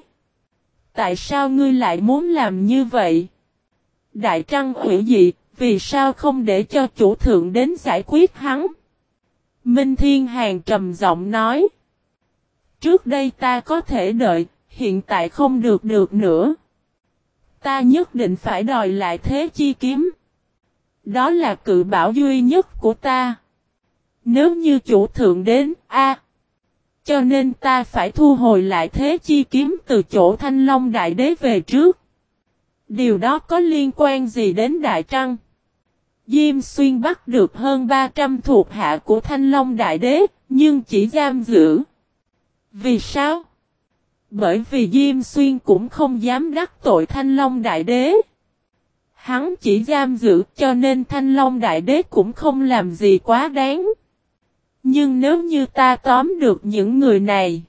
Tại sao ngươi lại muốn làm như vậy? Đại Trăng hủy dị, vì sao không để cho chủ thượng đến giải quyết hắn? Minh Thiên Hàng trầm giọng nói. Trước đây ta có thể đợi, hiện tại không được được nữa. Ta nhất định phải đòi lại thế chi kiếm. Đó là cự bảo duy nhất của ta. Nếu như chủ thượng đến, a Cho nên ta phải thu hồi lại thế chi kiếm từ chỗ thanh long đại đế về trước. Điều đó có liên quan gì đến Đại Trăng? Diêm xuyên bắt được hơn 300 thuộc hạ của thanh long đại đế, nhưng chỉ giam giữ. Vì sao? Bởi vì Diêm Xuyên cũng không dám đắc tội Thanh Long Đại Đế. Hắn chỉ giam giữ cho nên Thanh Long Đại Đế cũng không làm gì quá đáng. Nhưng nếu như ta tóm được những người này,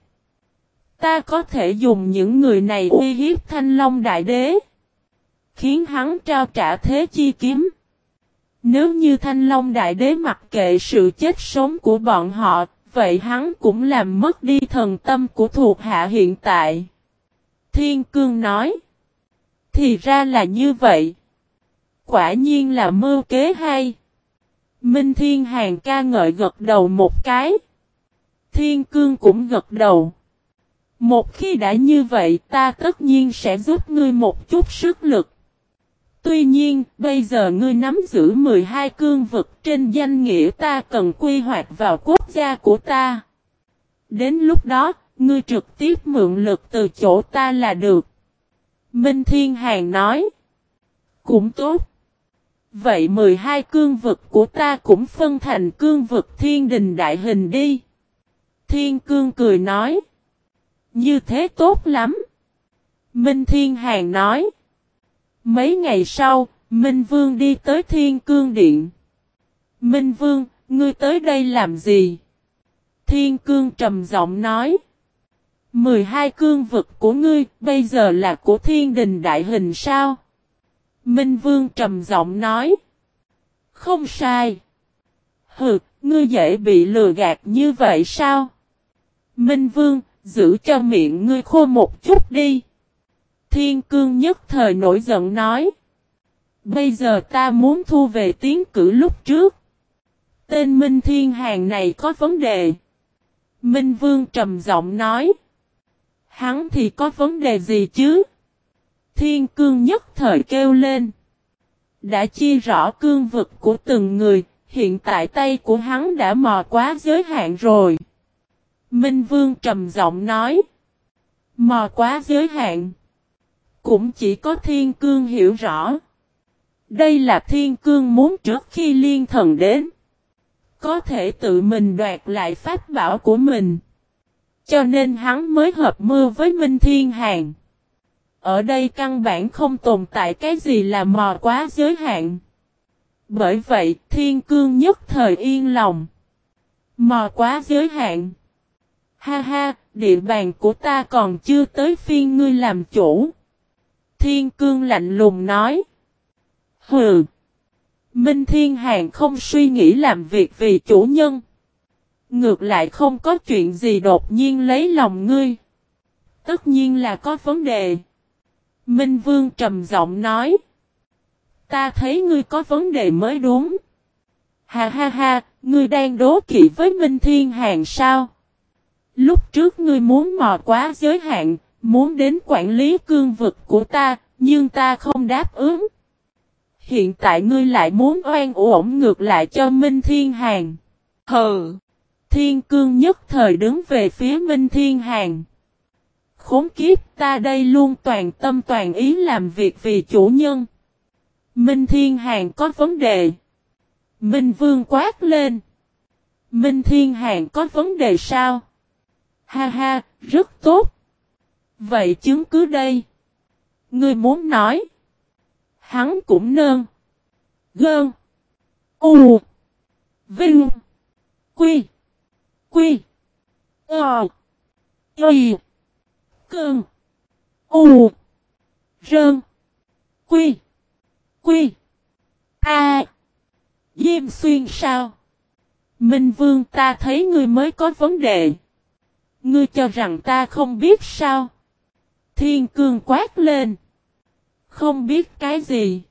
ta có thể dùng những người này uy hiếp Thanh Long Đại Đế, khiến hắn trao trả thế chi kiếm. Nếu như Thanh Long Đại Đế mặc kệ sự chết sống của bọn họ, vậy hắn cũng làm mất đi thần tâm của thuộc hạ hiện tại. Thiên Cương nói. Thì ra là như vậy. Quả nhiên là mưu kế hay. Minh Thiên Hàng ca ngợi gật đầu một cái. Thiên Cương cũng gật đầu. Một khi đã như vậy, ta tất nhiên sẽ giúp ngươi một chút sức lực. Tuy nhiên, bây giờ ngươi nắm giữ 12 cương vực trên danh nghĩa ta cần quy hoạch vào quốc gia của ta. Đến lúc đó, ngươi trực tiếp mượn lực từ chỗ ta là được. Minh Thiên Hàng nói. Cũng tốt. Vậy 12 cương vực của ta cũng phân thành cương vực thiên đình đại hình đi. Thiên cương cười nói. Như thế tốt lắm. Minh Thiên Hàng nói. Mấy ngày sau, Minh Vương đi tới Thiên Cương Điện. Minh Vương, ngươi tới đây làm gì? Thiên Cương trầm giọng nói. 12 cương vực của ngươi bây giờ là của thiên đình đại hình sao? Minh Vương trầm giọng nói. Không sai. Hừ, ngươi dễ bị lừa gạt như vậy sao? Minh Vương, giữ cho miệng ngươi khô một chút đi. Thiên cương nhất thời nổi giận nói. Bây giờ ta muốn thu về tiếng cử lúc trước. Tên Minh Thiên Hàng này có vấn đề. Minh Vương trầm giọng nói. Hắn thì có vấn đề gì chứ? Thiên cương nhất thời kêu lên. Đã chia rõ cương vực của từng người, hiện tại tay của hắn đã mò quá giới hạn rồi. Minh Vương trầm giọng nói. Mò quá giới hạn. Cũng chỉ có thiên cương hiểu rõ. Đây là thiên cương muốn trước khi liên thần đến. Có thể tự mình đoạt lại pháp bảo của mình. Cho nên hắn mới hợp mưa với Minh Thiên Hàng. Ở đây căn bản không tồn tại cái gì là mò quá giới hạn. Bởi vậy thiên cương nhất thời yên lòng. Mò quá giới hạn. Ha ha, địa bàn của ta còn chưa tới phiên ngươi làm chủ. Thiên cương lạnh lùng nói. Hừ. Minh Thiên Hàng không suy nghĩ làm việc vì chủ nhân. Ngược lại không có chuyện gì đột nhiên lấy lòng ngươi. Tất nhiên là có vấn đề. Minh Vương trầm giọng nói. Ta thấy ngươi có vấn đề mới đúng. Ha ha ha, ngươi đang đố kỵ với Minh Thiên Hàng sao? Lúc trước ngươi muốn mò quá giới hạn, muốn đến quản lý cương vực của ta, nhưng ta không đáp ứng. Hiện tại ngươi lại muốn oan uổng ngược lại cho Minh Thiên Hàng. Hừ! Thiên cương nhất thời đứng về phía Minh Thiên Hàng. Khốn kiếp ta đây luôn toàn tâm toàn ý làm việc vì chủ nhân. Minh Thiên Hàng có vấn đề. Minh Vương quát lên. Minh Thiên Hàng có vấn đề sao? Ha ha, rất tốt. Vậy chứng cứ đây. Ngươi muốn nói. Hắn cũng nơn. Gơn. U. Vinh. Quy. Quy. Ờ. Y. Cơn. U. Rơn. Quy. Quy. A. Diêm xuyên sao? Minh Vương, ta thấy ngươi mới có vấn đề. Ngươi cho rằng ta không biết sao? Thiên cương quát lên. Không biết cái gì.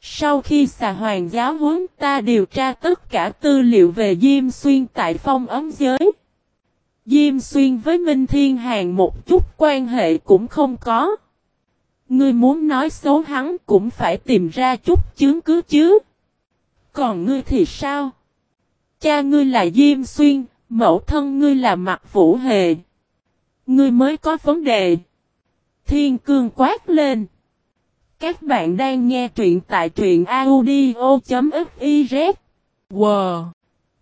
Sau khi xà hoàng giáo huấn ta điều tra tất cả tư liệu về Diêm Xuyên tại phong ấm giới. Diêm Xuyên với Minh Thiên Hàng một chút quan hệ cũng không có. Ngươi muốn nói xấu hắn cũng phải tìm ra chút chứng cứ chứ. Còn ngươi thì sao? Cha ngươi là Diêm Xuyên, mẫu thân ngươi là Mạc Vũ Hề. Ngươi mới có vấn đề. Thiên cương quát lên. Các bạn đang nghe truyện tại truyện audio.fiz. Wow!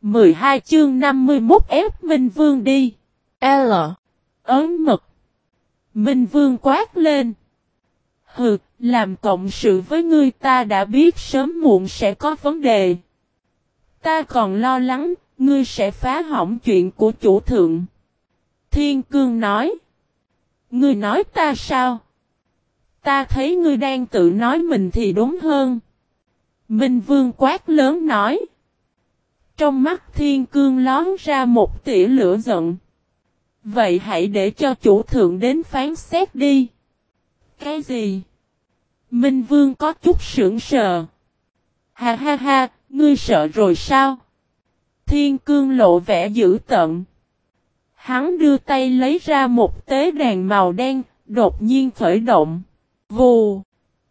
12 chương 51 F Minh Vương đi. L. Ấn mực. Minh Vương quát lên. Hừ, làm cộng sự với ngươi ta đã biết sớm muộn sẽ có vấn đề. Ta còn lo lắng, ngươi sẽ phá hỏng chuyện của chủ thượng. Thiên Cương nói. Ngươi nói ta sao? Ta thấy ngươi đang tự nói mình thì đúng hơn. Minh Vương quát lớn nói. Trong mắt thiên cương lón ra một tỉa lửa giận. Vậy hãy để cho chủ thượng đến phán xét đi. Cái gì? Minh Vương có chút sững sờ. Ha ha ha, ngươi sợ rồi sao? Thiên cương lộ vẻ dữ tận. Hắn đưa tay lấy ra một tế đàn màu đen, đột nhiên khởi động. Vù!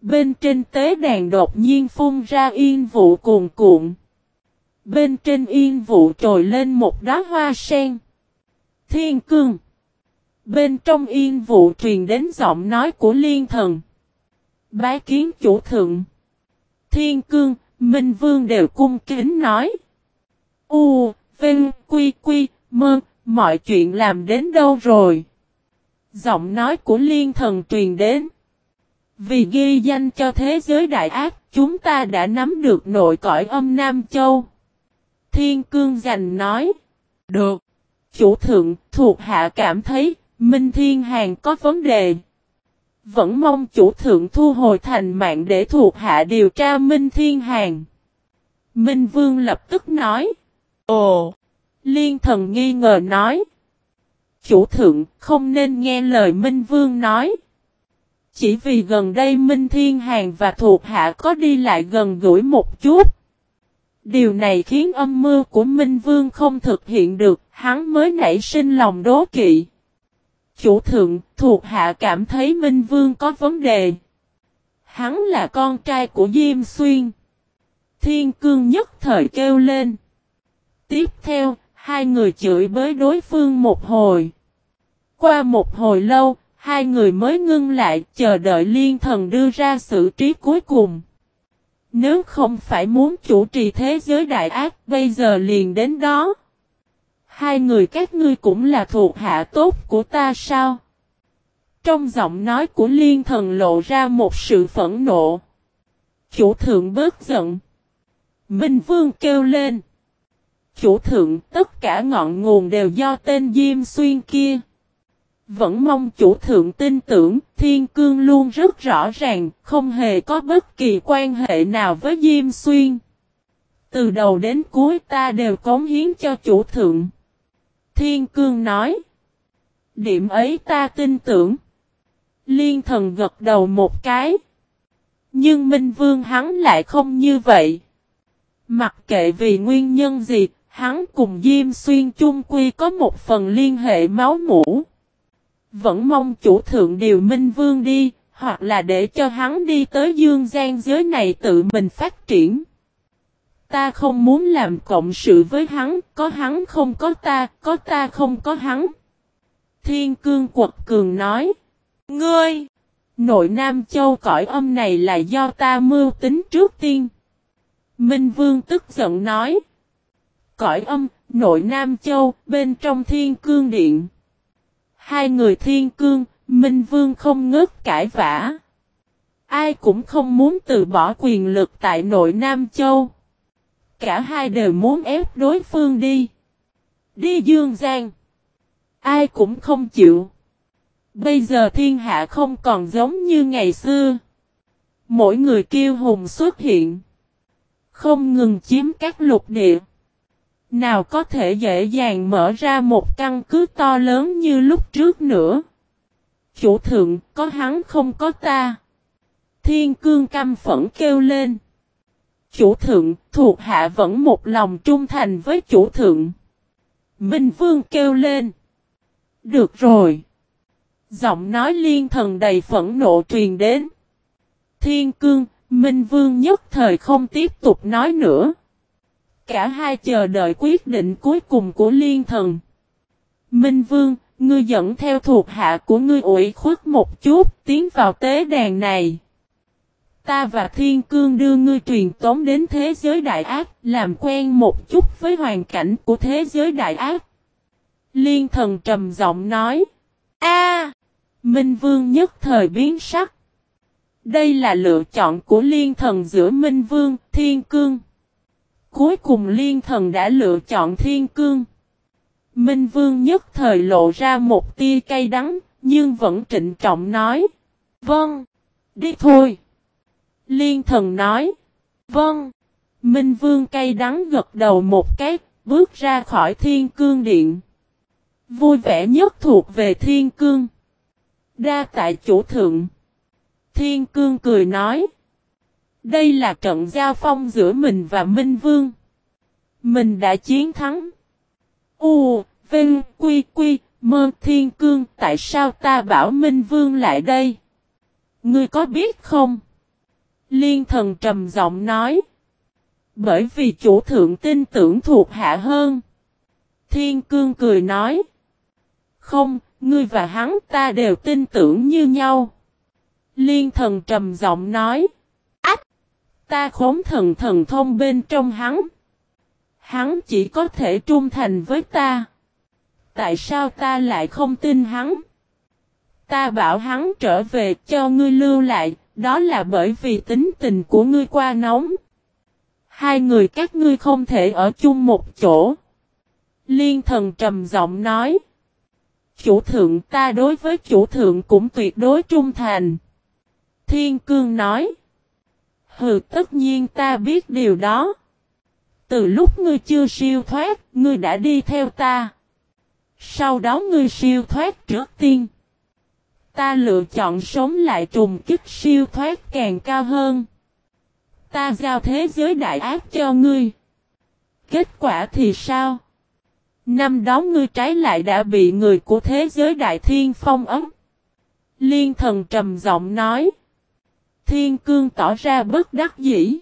Bên trên tế đàn đột nhiên phun ra yên vụ cuồn cuộn. Bên trên yên vụ trồi lên một đóa hoa sen. Thiên cương! Bên trong yên vụ truyền đến giọng nói của liên thần. Bái kiến chủ thượng. Thiên cương, Minh Vương đều cung kính nói. U, Vinh, Quy, Quy, Mơ, mọi chuyện làm đến đâu rồi? Giọng nói của liên thần truyền đến. Vì ghi danh cho thế giới đại ác, chúng ta đã nắm được nội cõi âm Nam Châu. Thiên cương giành nói. Được. Chủ thượng, thuộc hạ cảm thấy, Minh Thiên Hàng có vấn đề. Vẫn mong chủ thượng thu hồi thành mạng để thuộc hạ điều tra Minh Thiên Hàng. Minh Vương lập tức nói. Ồ! Liên thần nghi ngờ nói. Chủ thượng không nên nghe lời Minh Vương nói. Chỉ vì gần đây Minh Thiên Hàng và thuộc hạ có đi lại gần gũi một chút. Điều này khiến âm mưu của Minh Vương không thực hiện được, hắn mới nảy sinh lòng đố kỵ. Chủ thượng, thuộc hạ cảm thấy Minh Vương có vấn đề. Hắn là con trai của Diêm Xuyên. Thiên cương nhất thời kêu lên. Tiếp theo, hai người chửi bới đối phương một hồi. Qua một hồi lâu, hai người mới ngưng lại chờ đợi liên thần đưa ra sự trí cuối cùng. Nếu không phải muốn chủ trì thế giới đại ác bây giờ liền đến đó. Hai người các ngươi cũng là thuộc hạ tốt của ta sao? Trong giọng nói của liên thần lộ ra một sự phẫn nộ. Chủ thượng bớt giận. Minh Vương kêu lên. Chủ thượng tất cả ngọn nguồn đều do tên Diêm Xuyên kia. Vẫn mong chủ thượng tin tưởng Thiên Cương luôn rất rõ ràng không hề có bất kỳ quan hệ nào với Diêm Xuyên. Từ đầu đến cuối ta đều cống hiến cho chủ thượng. Thiên Cương nói. Điểm ấy ta tin tưởng. Liên thần gật đầu một cái. Nhưng Minh Vương hắn lại không như vậy. Mặc kệ vì nguyên nhân gì, hắn cùng Diêm Xuyên chung quy có một phần liên hệ máu mủ. Vẫn mong chủ thượng điều Minh Vương đi, hoặc là để cho hắn đi tới dương gian giới này tự mình phát triển. Ta không muốn làm cộng sự với hắn, có hắn không có ta, có ta không có hắn. Thiên cương quật cường nói. Ngươi! Nội Nam Châu cõi âm này là do ta mưu tính trước tiên. Minh Vương tức giận nói. Cõi âm, nội Nam Châu, bên trong thiên cương điện. Hai người thiên cương, Minh Vương không ngớt cãi vã. Ai cũng không muốn từ bỏ quyền lực tại nội Nam Châu. Cả hai đều muốn ép đối phương đi. Đi Dương Giang. Ai cũng không chịu. Bây giờ thiên hạ không còn giống như ngày xưa. Mỗi người kiêu hùng xuất hiện. Không ngừng chiếm các lục địa. Nào có thể dễ dàng mở ra một căn cứ to lớn như lúc trước nữa. Chủ thượng có hắn không có ta. Thiên cương căm phẫn kêu lên. Chủ thượng thuộc hạ vẫn một lòng trung thành với chủ thượng. Minh vương kêu lên. Được rồi. Giọng nói liên thần đầy phẫn nộ truyền đến. Thiên cương, Minh vương nhất thời không tiếp tục nói nữa. Cả hai chờ đợi quyết định cuối cùng của liên thần. Minh vương, ngươi dẫn theo thuộc hạ của ngươi ủi khuất một chút tiến vào tế đàn này. Ta và Thiên Cương đưa ngươi truyền tống đến thế giới đại ác, làm quen một chút với hoàn cảnh của thế giới đại ác. Liên thần trầm giọng nói. A, Minh Vương nhất thời biến sắc. Đây là lựa chọn của liên thần giữa Minh Vương, Thiên Cương. Cuối cùng liên thần đã lựa chọn Thiên Cương. Minh Vương nhất thời lộ ra một tia cay đắng, nhưng vẫn trịnh trọng nói. Vâng, đi thôi. Liên thần nói. Vâng. Minh Vương cay đắng gật đầu một cái, bước ra khỏi thiên cương điện. Vui vẻ nhất thuộc về thiên cương. Đa tại chủ thượng. Thiên cương cười nói. Đây là trận giao phong giữa mình và Minh Vương. Mình đã chiến thắng. U, Vinh, Quy, Quy, Mơ Thiên Cương, tại sao ta bảo Minh Vương lại đây? Ngươi có biết không? Liên thần trầm giọng nói. Bởi vì chủ thượng tin tưởng thuộc hạ hơn. Thiên Cương cười nói. Không, ngươi và hắn ta đều tin tưởng như nhau. Liên thần trầm giọng nói. Ta khốn thần thần thông bên trong hắn. Hắn chỉ có thể trung thành với ta. Tại sao ta lại không tin hắn? Ta bảo hắn trở về cho ngươi lưu lại, đó là bởi vì tính tình của ngươi qua nóng. Hai người các ngươi không thể ở chung một chỗ. Liên thần trầm giọng nói. Chủ thượng ta đối với chủ thượng cũng tuyệt đối trung thành. Thiên cương nói. Hừ tất nhiên ta biết điều đó. Từ lúc ngươi chưa siêu thoát, ngươi đã đi theo ta. Sau đó ngươi siêu thoát trước tiên. Ta lựa chọn sống lại trùng kích siêu thoát càng cao hơn. Ta giao thế giới đại ác cho ngươi. Kết quả thì sao? Năm đó ngươi trái lại đã bị người của thế giới đại thiên phong ấm. Liên thần trầm giọng nói. Thiên cương tỏ ra bất đắc dĩ.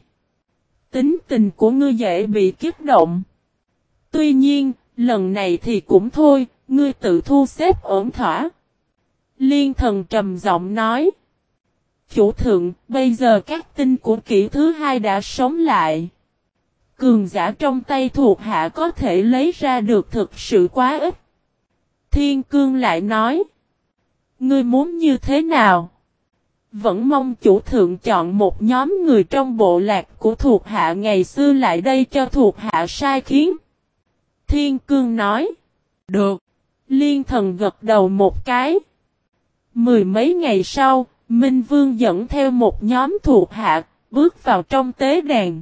Tính tình của ngươi dễ bị kích động. Tuy nhiên, lần này thì cũng thôi, ngươi tự thu xếp ổn thỏa. Liên thần trầm giọng nói. Chủ thượng, bây giờ các tinh của kỷ thứ hai đã sống lại. Cường giả trong tay thuộc hạ có thể lấy ra được thực sự quá ít. Thiên cương lại nói. Ngươi muốn như thế nào? Vẫn mong chủ thượng chọn một nhóm người trong bộ lạc của thuộc hạ ngày xưa lại đây cho thuộc hạ sai khiến. Thiên cương nói. Được. Liên thần gật đầu một cái. Mười mấy ngày sau, Minh Vương dẫn theo một nhóm thuộc hạ, bước vào trong tế đàn.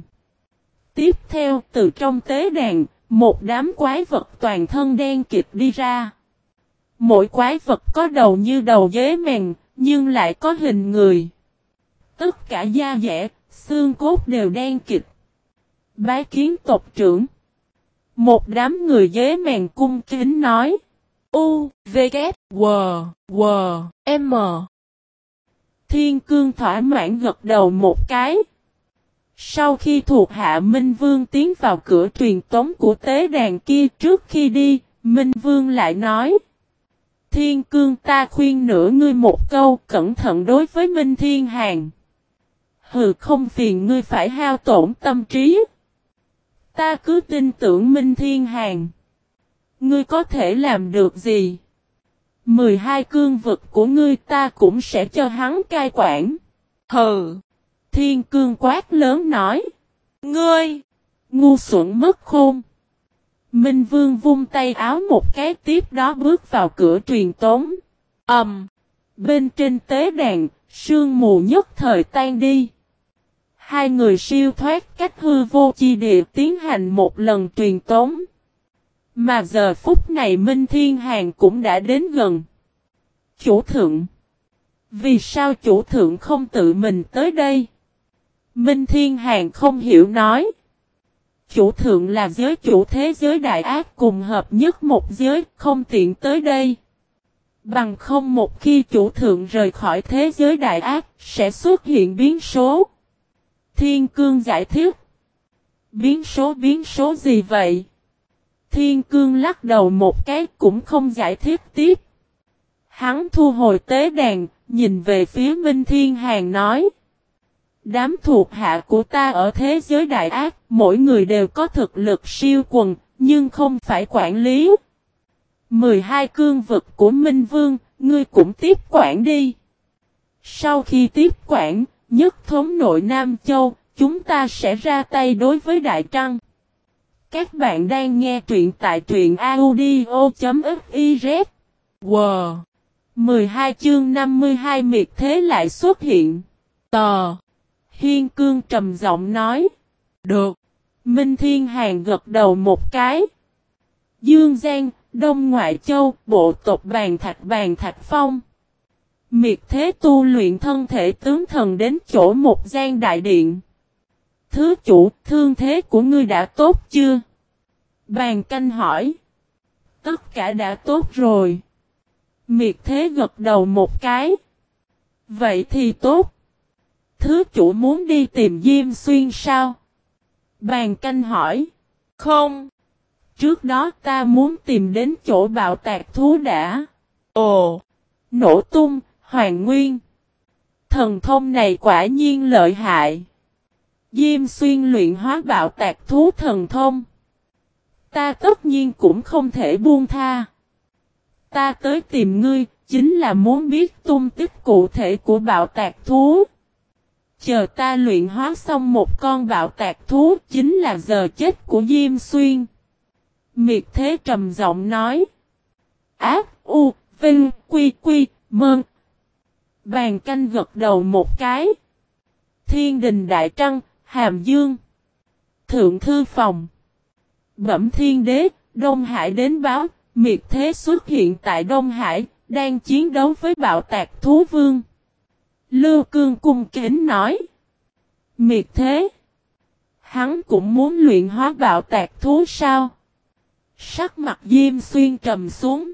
Tiếp theo, từ trong tế đàn, một đám quái vật toàn thân đen kịt đi ra. Mỗi quái vật có đầu như đầu dế mèn, nhưng lại có hình người. Tất cả da dẻ, xương cốt đều đen kịch. Bái kiến tộc trưởng. Một đám người dế mèn cung kính nói. U, V, K, W, W, M. Thiên cương thỏa mãn gật đầu một cái. Sau khi thuộc hạ Minh Vương tiến vào cửa truyền tống của tế đàn kia trước khi đi, Minh Vương lại nói. Thiên cương ta khuyên nửa ngươi một câu, cẩn thận đối với Minh Thiên Hàng. Hừ, không phiền ngươi phải hao tổn tâm trí. Ta cứ tin tưởng Minh Thiên Hàng. Ngươi có thể làm được gì? 12 cương vực của ngươi ta cũng sẽ cho hắn cai quản. Hừ! Thiên cương quát lớn nói. Ngươi! Ngu xuẩn mất khôn. Minh Vương vung tay áo một cái tiếp đó bước vào cửa truyền tống. Ầm! Um, bên trên tế đàn, sương mù nhất thời tan đi. Hai người siêu thoát cách hư vô chi địa tiến hành một lần truyền tống. Mà giờ phút này Minh Thiên Hàng cũng đã đến gần. Chủ thượng! Vì sao chủ thượng không tự mình tới đây? Minh Thiên Hàng không hiểu nói. Chủ thượng là giới chủ thế giới đại ác cùng hợp nhất một giới không tiện tới đây. Bằng không một khi chủ thượng rời khỏi thế giới đại ác sẽ xuất hiện biến số. Thiên cương giải thích. Biến số biến số gì vậy? Thiên cương lắc đầu một cái cũng không giải thích tiếp. Hắn thu hồi tế đàn, nhìn về phía Minh Thiên Hàng nói. Đám thuộc hạ của ta ở thế giới đại ác, mỗi người đều có thực lực siêu quần, nhưng không phải quản lý. 12 cương vực của Minh Vương, ngươi cũng tiếp quản đi. Sau khi tiếp quản, nhất thống nội Nam Châu, chúng ta sẽ ra tay đối với Đại Trăng. Các bạn đang nghe truyện tại truyện audio.fiz. Wow! 12 chương 52 miệt thế lại xuất hiện. Tò! Hiên cương trầm giọng nói. Được. Minh Thiên Hàng gật đầu một cái. Dương Giang, Đông Ngoại Châu, bộ tộc bàn thạch bàn thạch phong. Miệt thế tu luyện thân thể tướng thần đến chỗ một gian đại điện. Thứ chủ, thương thế của ngươi đã tốt chưa? Bàn canh hỏi. Tất cả đã tốt rồi. Miệt thế gật đầu một cái. Vậy thì tốt. Thứ chủ muốn đi tìm Diêm Xuyên sao? Bàn canh hỏi. Không. Trước đó ta muốn tìm đến chỗ bạo tạc thú đã. Ồ. Nổ tung, hoàng nguyên. Thần thông này quả nhiên lợi hại. Diêm xuyên luyện hóa bạo tạc thú thần thông. Ta tất nhiên cũng không thể buông tha. Ta tới tìm ngươi, chính là muốn biết tung tích cụ thể của bạo tạc thú. Chờ ta luyện hóa xong một con bạo tạc thú chính là giờ chết của Diêm Xuyên. Miệt thế trầm giọng nói. Ác, u, vinh, quy, quy, mơn. Bàn canh gật đầu một cái. Thiên đình đại trăng, hàm dương. Thượng thư phòng. Bẩm thiên đế, Đông Hải đến báo, miệt thế xuất hiện tại Đông Hải, đang chiến đấu với bạo tạc thú vương. Lưu Cương cung kính nói. Miệt thế. Hắn cũng muốn luyện hóa bạo tạc thú sao? Sắc mặt Diêm Xuyên trầm xuống.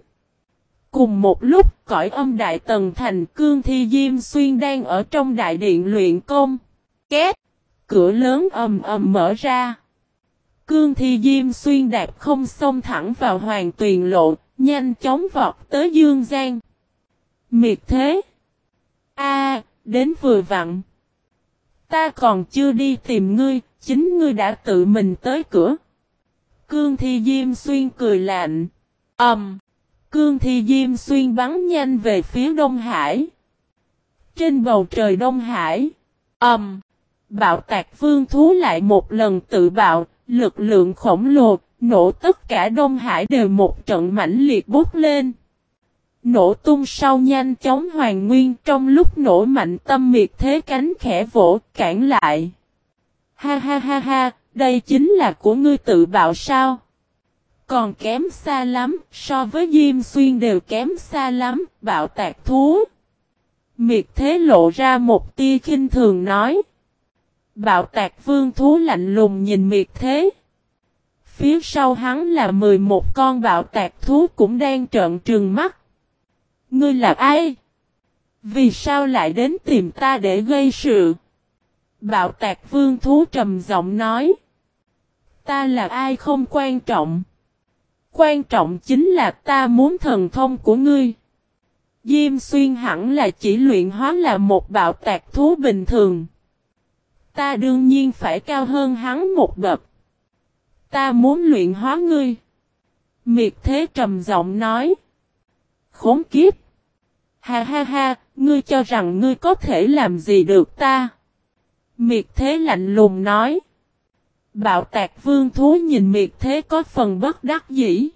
Cùng một lúc cõi âm đại tần thành cương thi Diêm Xuyên đang ở trong đại điện luyện công. Két. Cửa lớn ầm ầm mở ra. Cương thi Diêm Xuyên đạp không xông thẳng vào hoàng tuyền lộ, nhanh chóng vọt tới Dương Giang. Miệt thế. A, đến vừa vặn. Ta còn chưa đi tìm ngươi, chính ngươi đã tự mình tới cửa. Cương Thi Diêm Xuyên cười lạnh. Ẩm. Um, Cương Thi Diêm Xuyên bắn nhanh về phía Đông Hải. Trên bầu trời Đông Hải. Ẩm. Um, bạo tạc vương thú lại một lần tự bạo, lực lượng khổng lồ, nổ tất cả Đông Hải đều một trận mãnh liệt bút lên. Nổ tung sau nhanh chóng hoàn nguyên trong lúc nổ mạnh tâm miệt thế cánh khẽ vỗ cản lại. Ha ha ha ha, đây chính là của ngươi tự bạo sao? Còn kém xa lắm, so với Diêm Xuyên đều kém xa lắm, bạo tạc thú. Miệt thế lộ ra một tia khinh thường nói. Bạo tạc vương thú lạnh lùng nhìn miệt thế. Phía sau hắn là 11 con bạo tạc thú cũng đang trợn trừng mắt. Ngươi là ai? Vì sao lại đến tìm ta để gây sự? Bạo tạc vương thú trầm giọng nói. Ta là ai không quan trọng. Quan trọng chính là ta muốn thần thông của ngươi. Diêm xuyên hẳn là chỉ luyện hóa là một bạo tạc thú bình thường. Ta đương nhiên phải cao hơn hắn một bậc. Ta muốn luyện hóa ngươi. Miệt thế trầm giọng nói. Khốn kiếp. Ha ha ha, ngươi cho rằng ngươi có thể làm gì được ta? Miệt thế lạnh lùng nói. Bạo tạc vương thú nhìn miệt thế có phần bất đắc dĩ.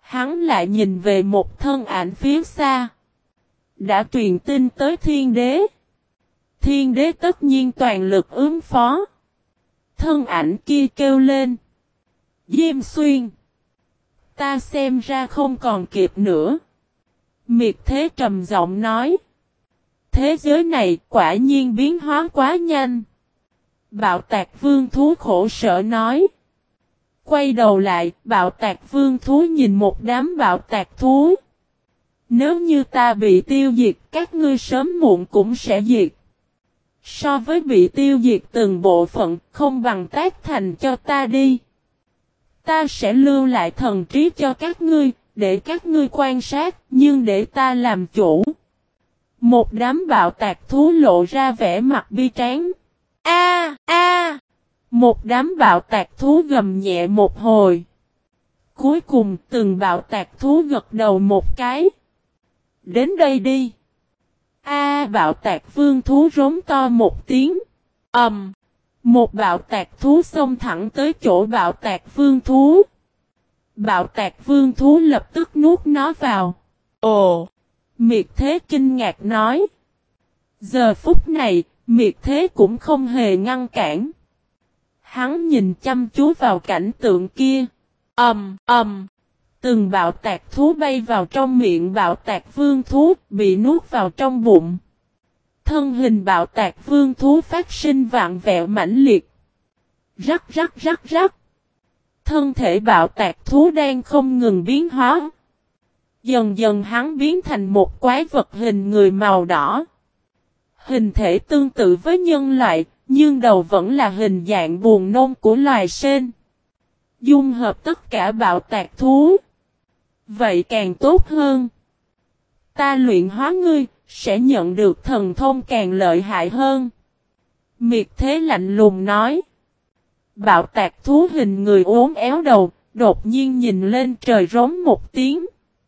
Hắn lại nhìn về một thân ảnh phía xa. Đã truyền tin tới thiên đế. Thiên đế tất nhiên toàn lực ứng phó. Thân ảnh kia kêu lên. Diêm xuyên. Ta xem ra không còn kịp nữa. Miệt thế trầm giọng nói. Thế giới này quả nhiên biến hóa quá nhanh. Bạo tạc vương thú khổ sở nói. Quay đầu lại, bạo tạc vương thú nhìn một đám bạo tạc thú. Nếu như ta bị tiêu diệt, các ngươi sớm muộn cũng sẽ diệt. So với bị tiêu diệt từng bộ phận, không bằng tác thành cho ta đi. Ta sẽ lưu lại thần trí cho các ngươi, để các ngươi quan sát, nhưng để ta làm chủ. Một đám bạo tạc thú lộ ra vẻ mặt bi tráng. A a Một đám bạo tạc thú gầm nhẹ một hồi. Cuối cùng từng bạo tạc thú gật đầu một cái. Đến đây đi. A bạo tạc vương thú rống to một tiếng. Ầm. Um, một bạo tạc thú xông thẳng tới chỗ bạo tạc vương thú. Bạo tạc vương thú lập tức nuốt nó vào. Ồ! Miệt thế kinh ngạc nói. Giờ phút này, miệt thế cũng không hề ngăn cản. Hắn nhìn chăm chú vào cảnh tượng kia. ầm ầm, từng bạo tạc thú bay vào trong miệng bạo tạc vương thú, bị nuốt vào trong bụng. Thân hình bạo tạc vương thú phát sinh vạn vẹo mãnh liệt. Rắc rắc rắc rắc. Thân thể bạo tạc thú đang không ngừng biến hóa. Dần dần hắn biến thành một quái vật hình người màu đỏ. Hình thể tương tự với nhân loại, nhưng đầu vẫn là hình dạng buồn nôn của loài sen. Dung hợp tất cả bạo tạc thú. Vậy càng tốt hơn. Ta luyện hóa ngươi, sẽ nhận được thần thông càng lợi hại hơn. Miệt thế lạnh lùng nói. Bạo tạc thú hình người ốm éo đầu, đột nhiên nhìn lên trời rống một tiếng.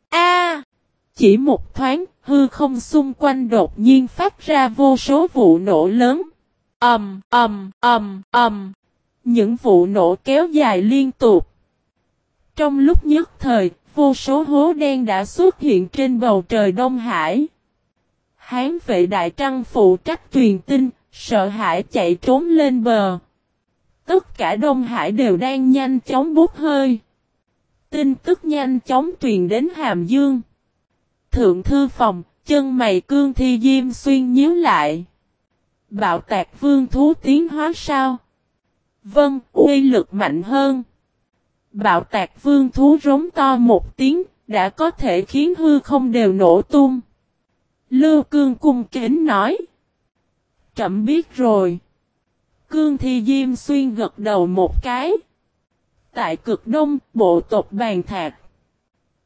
A! chỉ một thoáng, hư không xung quanh đột nhiên phát ra vô số vụ nổ lớn. Ầm, ầm, ầm, ầm. Những vụ nổ kéo dài liên tục. Trong lúc nhất thời, vô số hố đen đã xuất hiện trên bầu trời Đông Hải. Hán vệ đại trăng phụ trách truyền tin, sợ hãi chạy trốn lên bờ. Tất cả Đông Hải đều đang nhanh chóng bút hơi. Tin tức nhanh chóng truyền đến Hàm Dương. Thượng thư phòng, chân mày cương thi diêm xuyên nhíu lại. Bạo tạc vương thú tiến hóa sao? Vâng, uy lực mạnh hơn. Bạo tạc vương thú rống to một tiếng, đã có thể khiến hư không đều nổ tung. Lưu cương cung kính nói. Trậm biết rồi. Cương thi diêm xuyên gật đầu một cái. Tại cực đông, bộ tộc bàn thạc.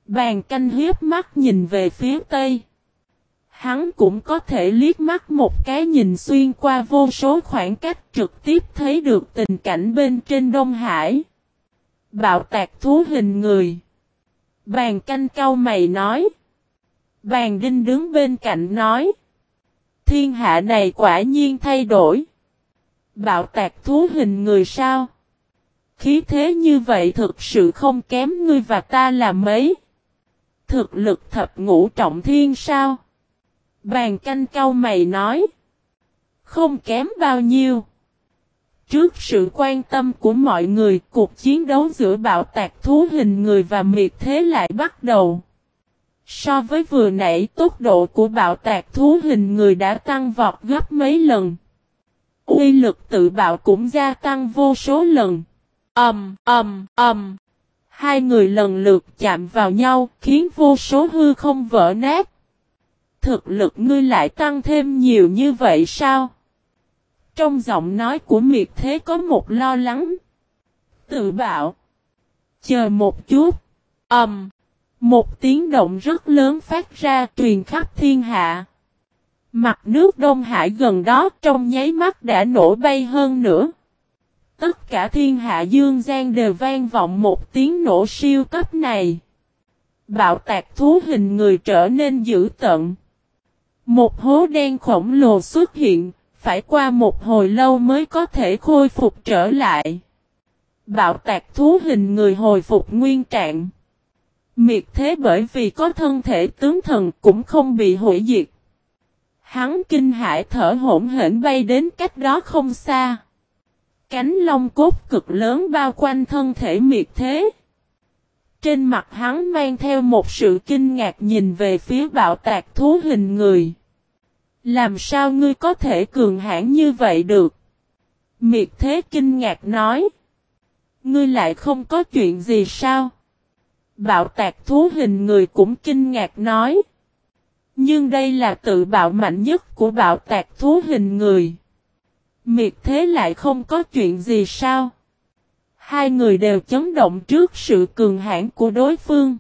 Bàn canh hiếp mắt nhìn về phía tây. Hắn cũng có thể liếc mắt một cái nhìn xuyên qua vô số khoảng cách trực tiếp thấy được tình cảnh bên trên Đông Hải. Bạo tạc thú hình người. Bàn canh cao mày nói. Bàn đinh đứng bên cạnh nói. Thiên hạ này quả nhiên thay đổi. Bạo tạc thú hình người sao? Khí thế như vậy thực sự không kém ngươi và ta là mấy. Thực lực thập ngũ trọng thiên sao? Bàn canh cao mày nói. Không kém bao nhiêu. Trước sự quan tâm của mọi người, cuộc chiến đấu giữa bạo tạc thú hình người và miệt thế lại bắt đầu. So với vừa nãy tốc độ của bạo tạc thú hình người đã tăng vọt gấp mấy lần. Uy lực tự bạo cũng gia tăng vô số lần. Ầm, ầm, ầm. Hai người lần lượt chạm vào nhau, khiến vô số hư không vỡ nát. Thực lực ngươi lại tăng thêm nhiều như vậy sao? Trong giọng nói của miệt thế có một lo lắng. Tự bạo. Chờ một chút. Ầm. một tiếng động rất lớn phát ra truyền khắp thiên hạ. Mặt nước Đông Hải gần đó trong nháy mắt đã nổ bay hơn nữa. Tất cả thiên hạ dương gian đều vang vọng một tiếng nổ siêu cấp này. Bạo tạc thú hình người trở nên dữ tận. Một hố đen khổng lồ xuất hiện, phải qua một hồi lâu mới có thể khôi phục trở lại. Bạo tạc thú hình người hồi phục nguyên trạng. Miệt thế bởi vì có thân thể tướng thần cũng không bị hủy diệt. Hắn kinh hãi thở hổn hển bay đến cách đó không xa. Cánh lông cốt cực lớn bao quanh thân thể miệt thế. Trên mặt hắn mang theo một sự kinh ngạc nhìn về phía bạo tạc thú hình người. Làm sao ngươi có thể cường hãn như vậy được? Miệt thế kinh ngạc nói. Ngươi lại không có chuyện gì sao? Bạo tạc thú hình người cũng kinh ngạc nói. Nhưng đây là tự bạo mạnh nhất của bạo tạc thú hình người. Miệt thế lại không có chuyện gì sao? Hai người đều chấn động trước sự cường hãn của đối phương.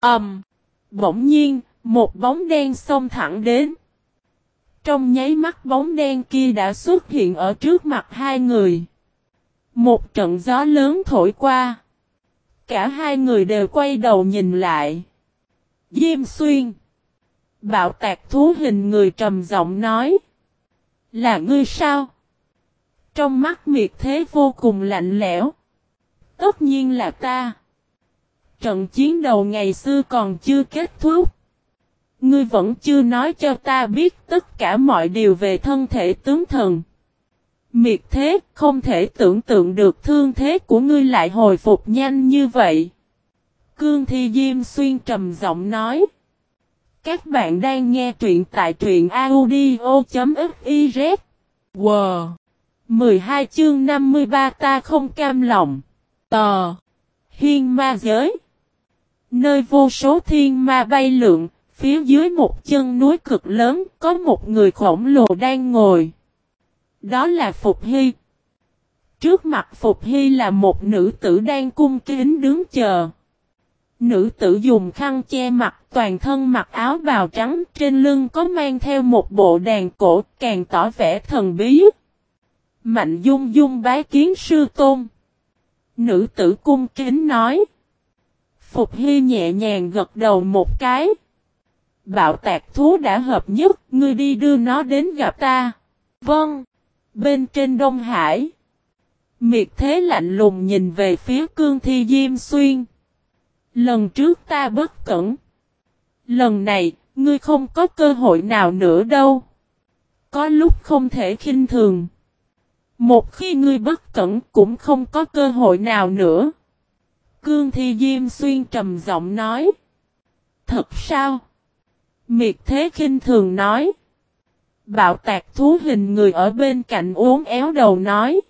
Ầm. Um, bỗng nhiên, một bóng đen xông thẳng đến. Trong nháy mắt bóng đen kia đã xuất hiện ở trước mặt hai người. Một trận gió lớn thổi qua. Cả hai người đều quay đầu nhìn lại. Diêm xuyên. Bạo tạc thú hình người trầm giọng nói. Là ngươi sao? Trong mắt miệt thế vô cùng lạnh lẽo. Tất nhiên là ta. Trận chiến đầu ngày xưa còn chưa kết thúc. Ngươi vẫn chưa nói cho ta biết tất cả mọi điều về thân thể tướng thần. Miệt thế, không thể tưởng tượng được thương thế của ngươi lại hồi phục nhanh như vậy. Cương Thi Diêm Xuyên trầm giọng nói. Các bạn đang nghe truyện tại truyện audio.fiz. Wow! 12 chương 53 ta không cam lòng. Tò! Hiên ma giới. Nơi vô số thiên ma bay lượn, phía dưới một chân núi cực lớn có một người khổng lồ đang ngồi. Đó là Phục Hy. Trước mặt Phục Hy là một nữ tử đang cung kính đứng chờ. Nữ tử dùng khăn che mặt toàn thân mặc áo bào trắng trên lưng có mang theo một bộ đàn cổ càng tỏ vẻ thần bí. Mạnh dung dung bái kiến sư tôn. Nữ tử cung kính nói. Phục Hy nhẹ nhàng gật đầu một cái. Bạo tạc thú đã hợp nhất, ngươi đi đưa nó đến gặp ta. Vâng. Bên trên Đông Hải. Miệt thế lạnh lùng nhìn về phía cương thi Diêm Xuyên. Lần trước ta bất cẩn. Lần này, ngươi không có cơ hội nào nữa đâu. Có lúc không thể khinh thường. Một khi ngươi bất cẩn cũng không có cơ hội nào nữa. Cương Thi Diêm Xuyên trầm giọng nói. Thật sao? Miệt Thế khinh thường nói. Bạo tạc thú hình người ở bên cạnh uốn éo đầu nói.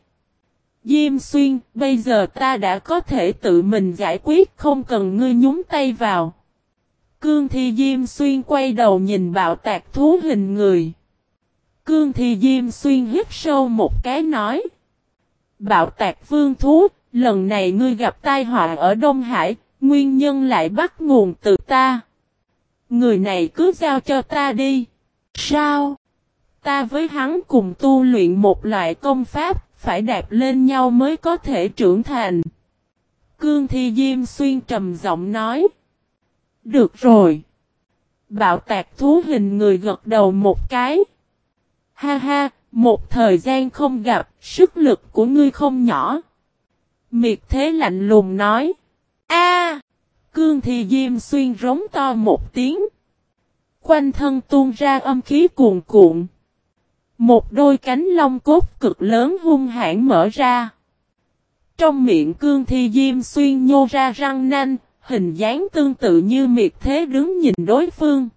Diêm Xuyên, bây giờ ta đã có thể tự mình giải quyết không cần ngươi nhúng tay vào. Cương Thi Diêm Xuyên quay đầu nhìn bạo tạc thú hình người. Cương Thi Diêm Xuyên hít sâu một cái nói. Bạo tạc vương thú, lần này ngươi gặp tai họa ở Đông Hải, nguyên nhân lại bắt nguồn từ ta. Người này cứ giao cho ta đi. Sao? Ta với hắn cùng tu luyện một loại công pháp, phải đạp lên nhau mới có thể trưởng thành. Cương Thi Diêm Xuyên trầm giọng nói. Được rồi. Bạo tạc thú hình người gật đầu một cái. Ha ha, một thời gian không gặp, sức lực của ngươi không nhỏ. Miệt thế lạnh lùng nói. A, Cương Thi Diêm Xuyên rống to một tiếng. Quanh thân tuôn ra âm khí cuồn cuộn. Một đôi cánh long cốt cực lớn hung hãn mở ra. Trong miệng cương thi diêm xuyên nhô ra răng nanh, hình dáng tương tự như miệt thế đứng nhìn đối phương.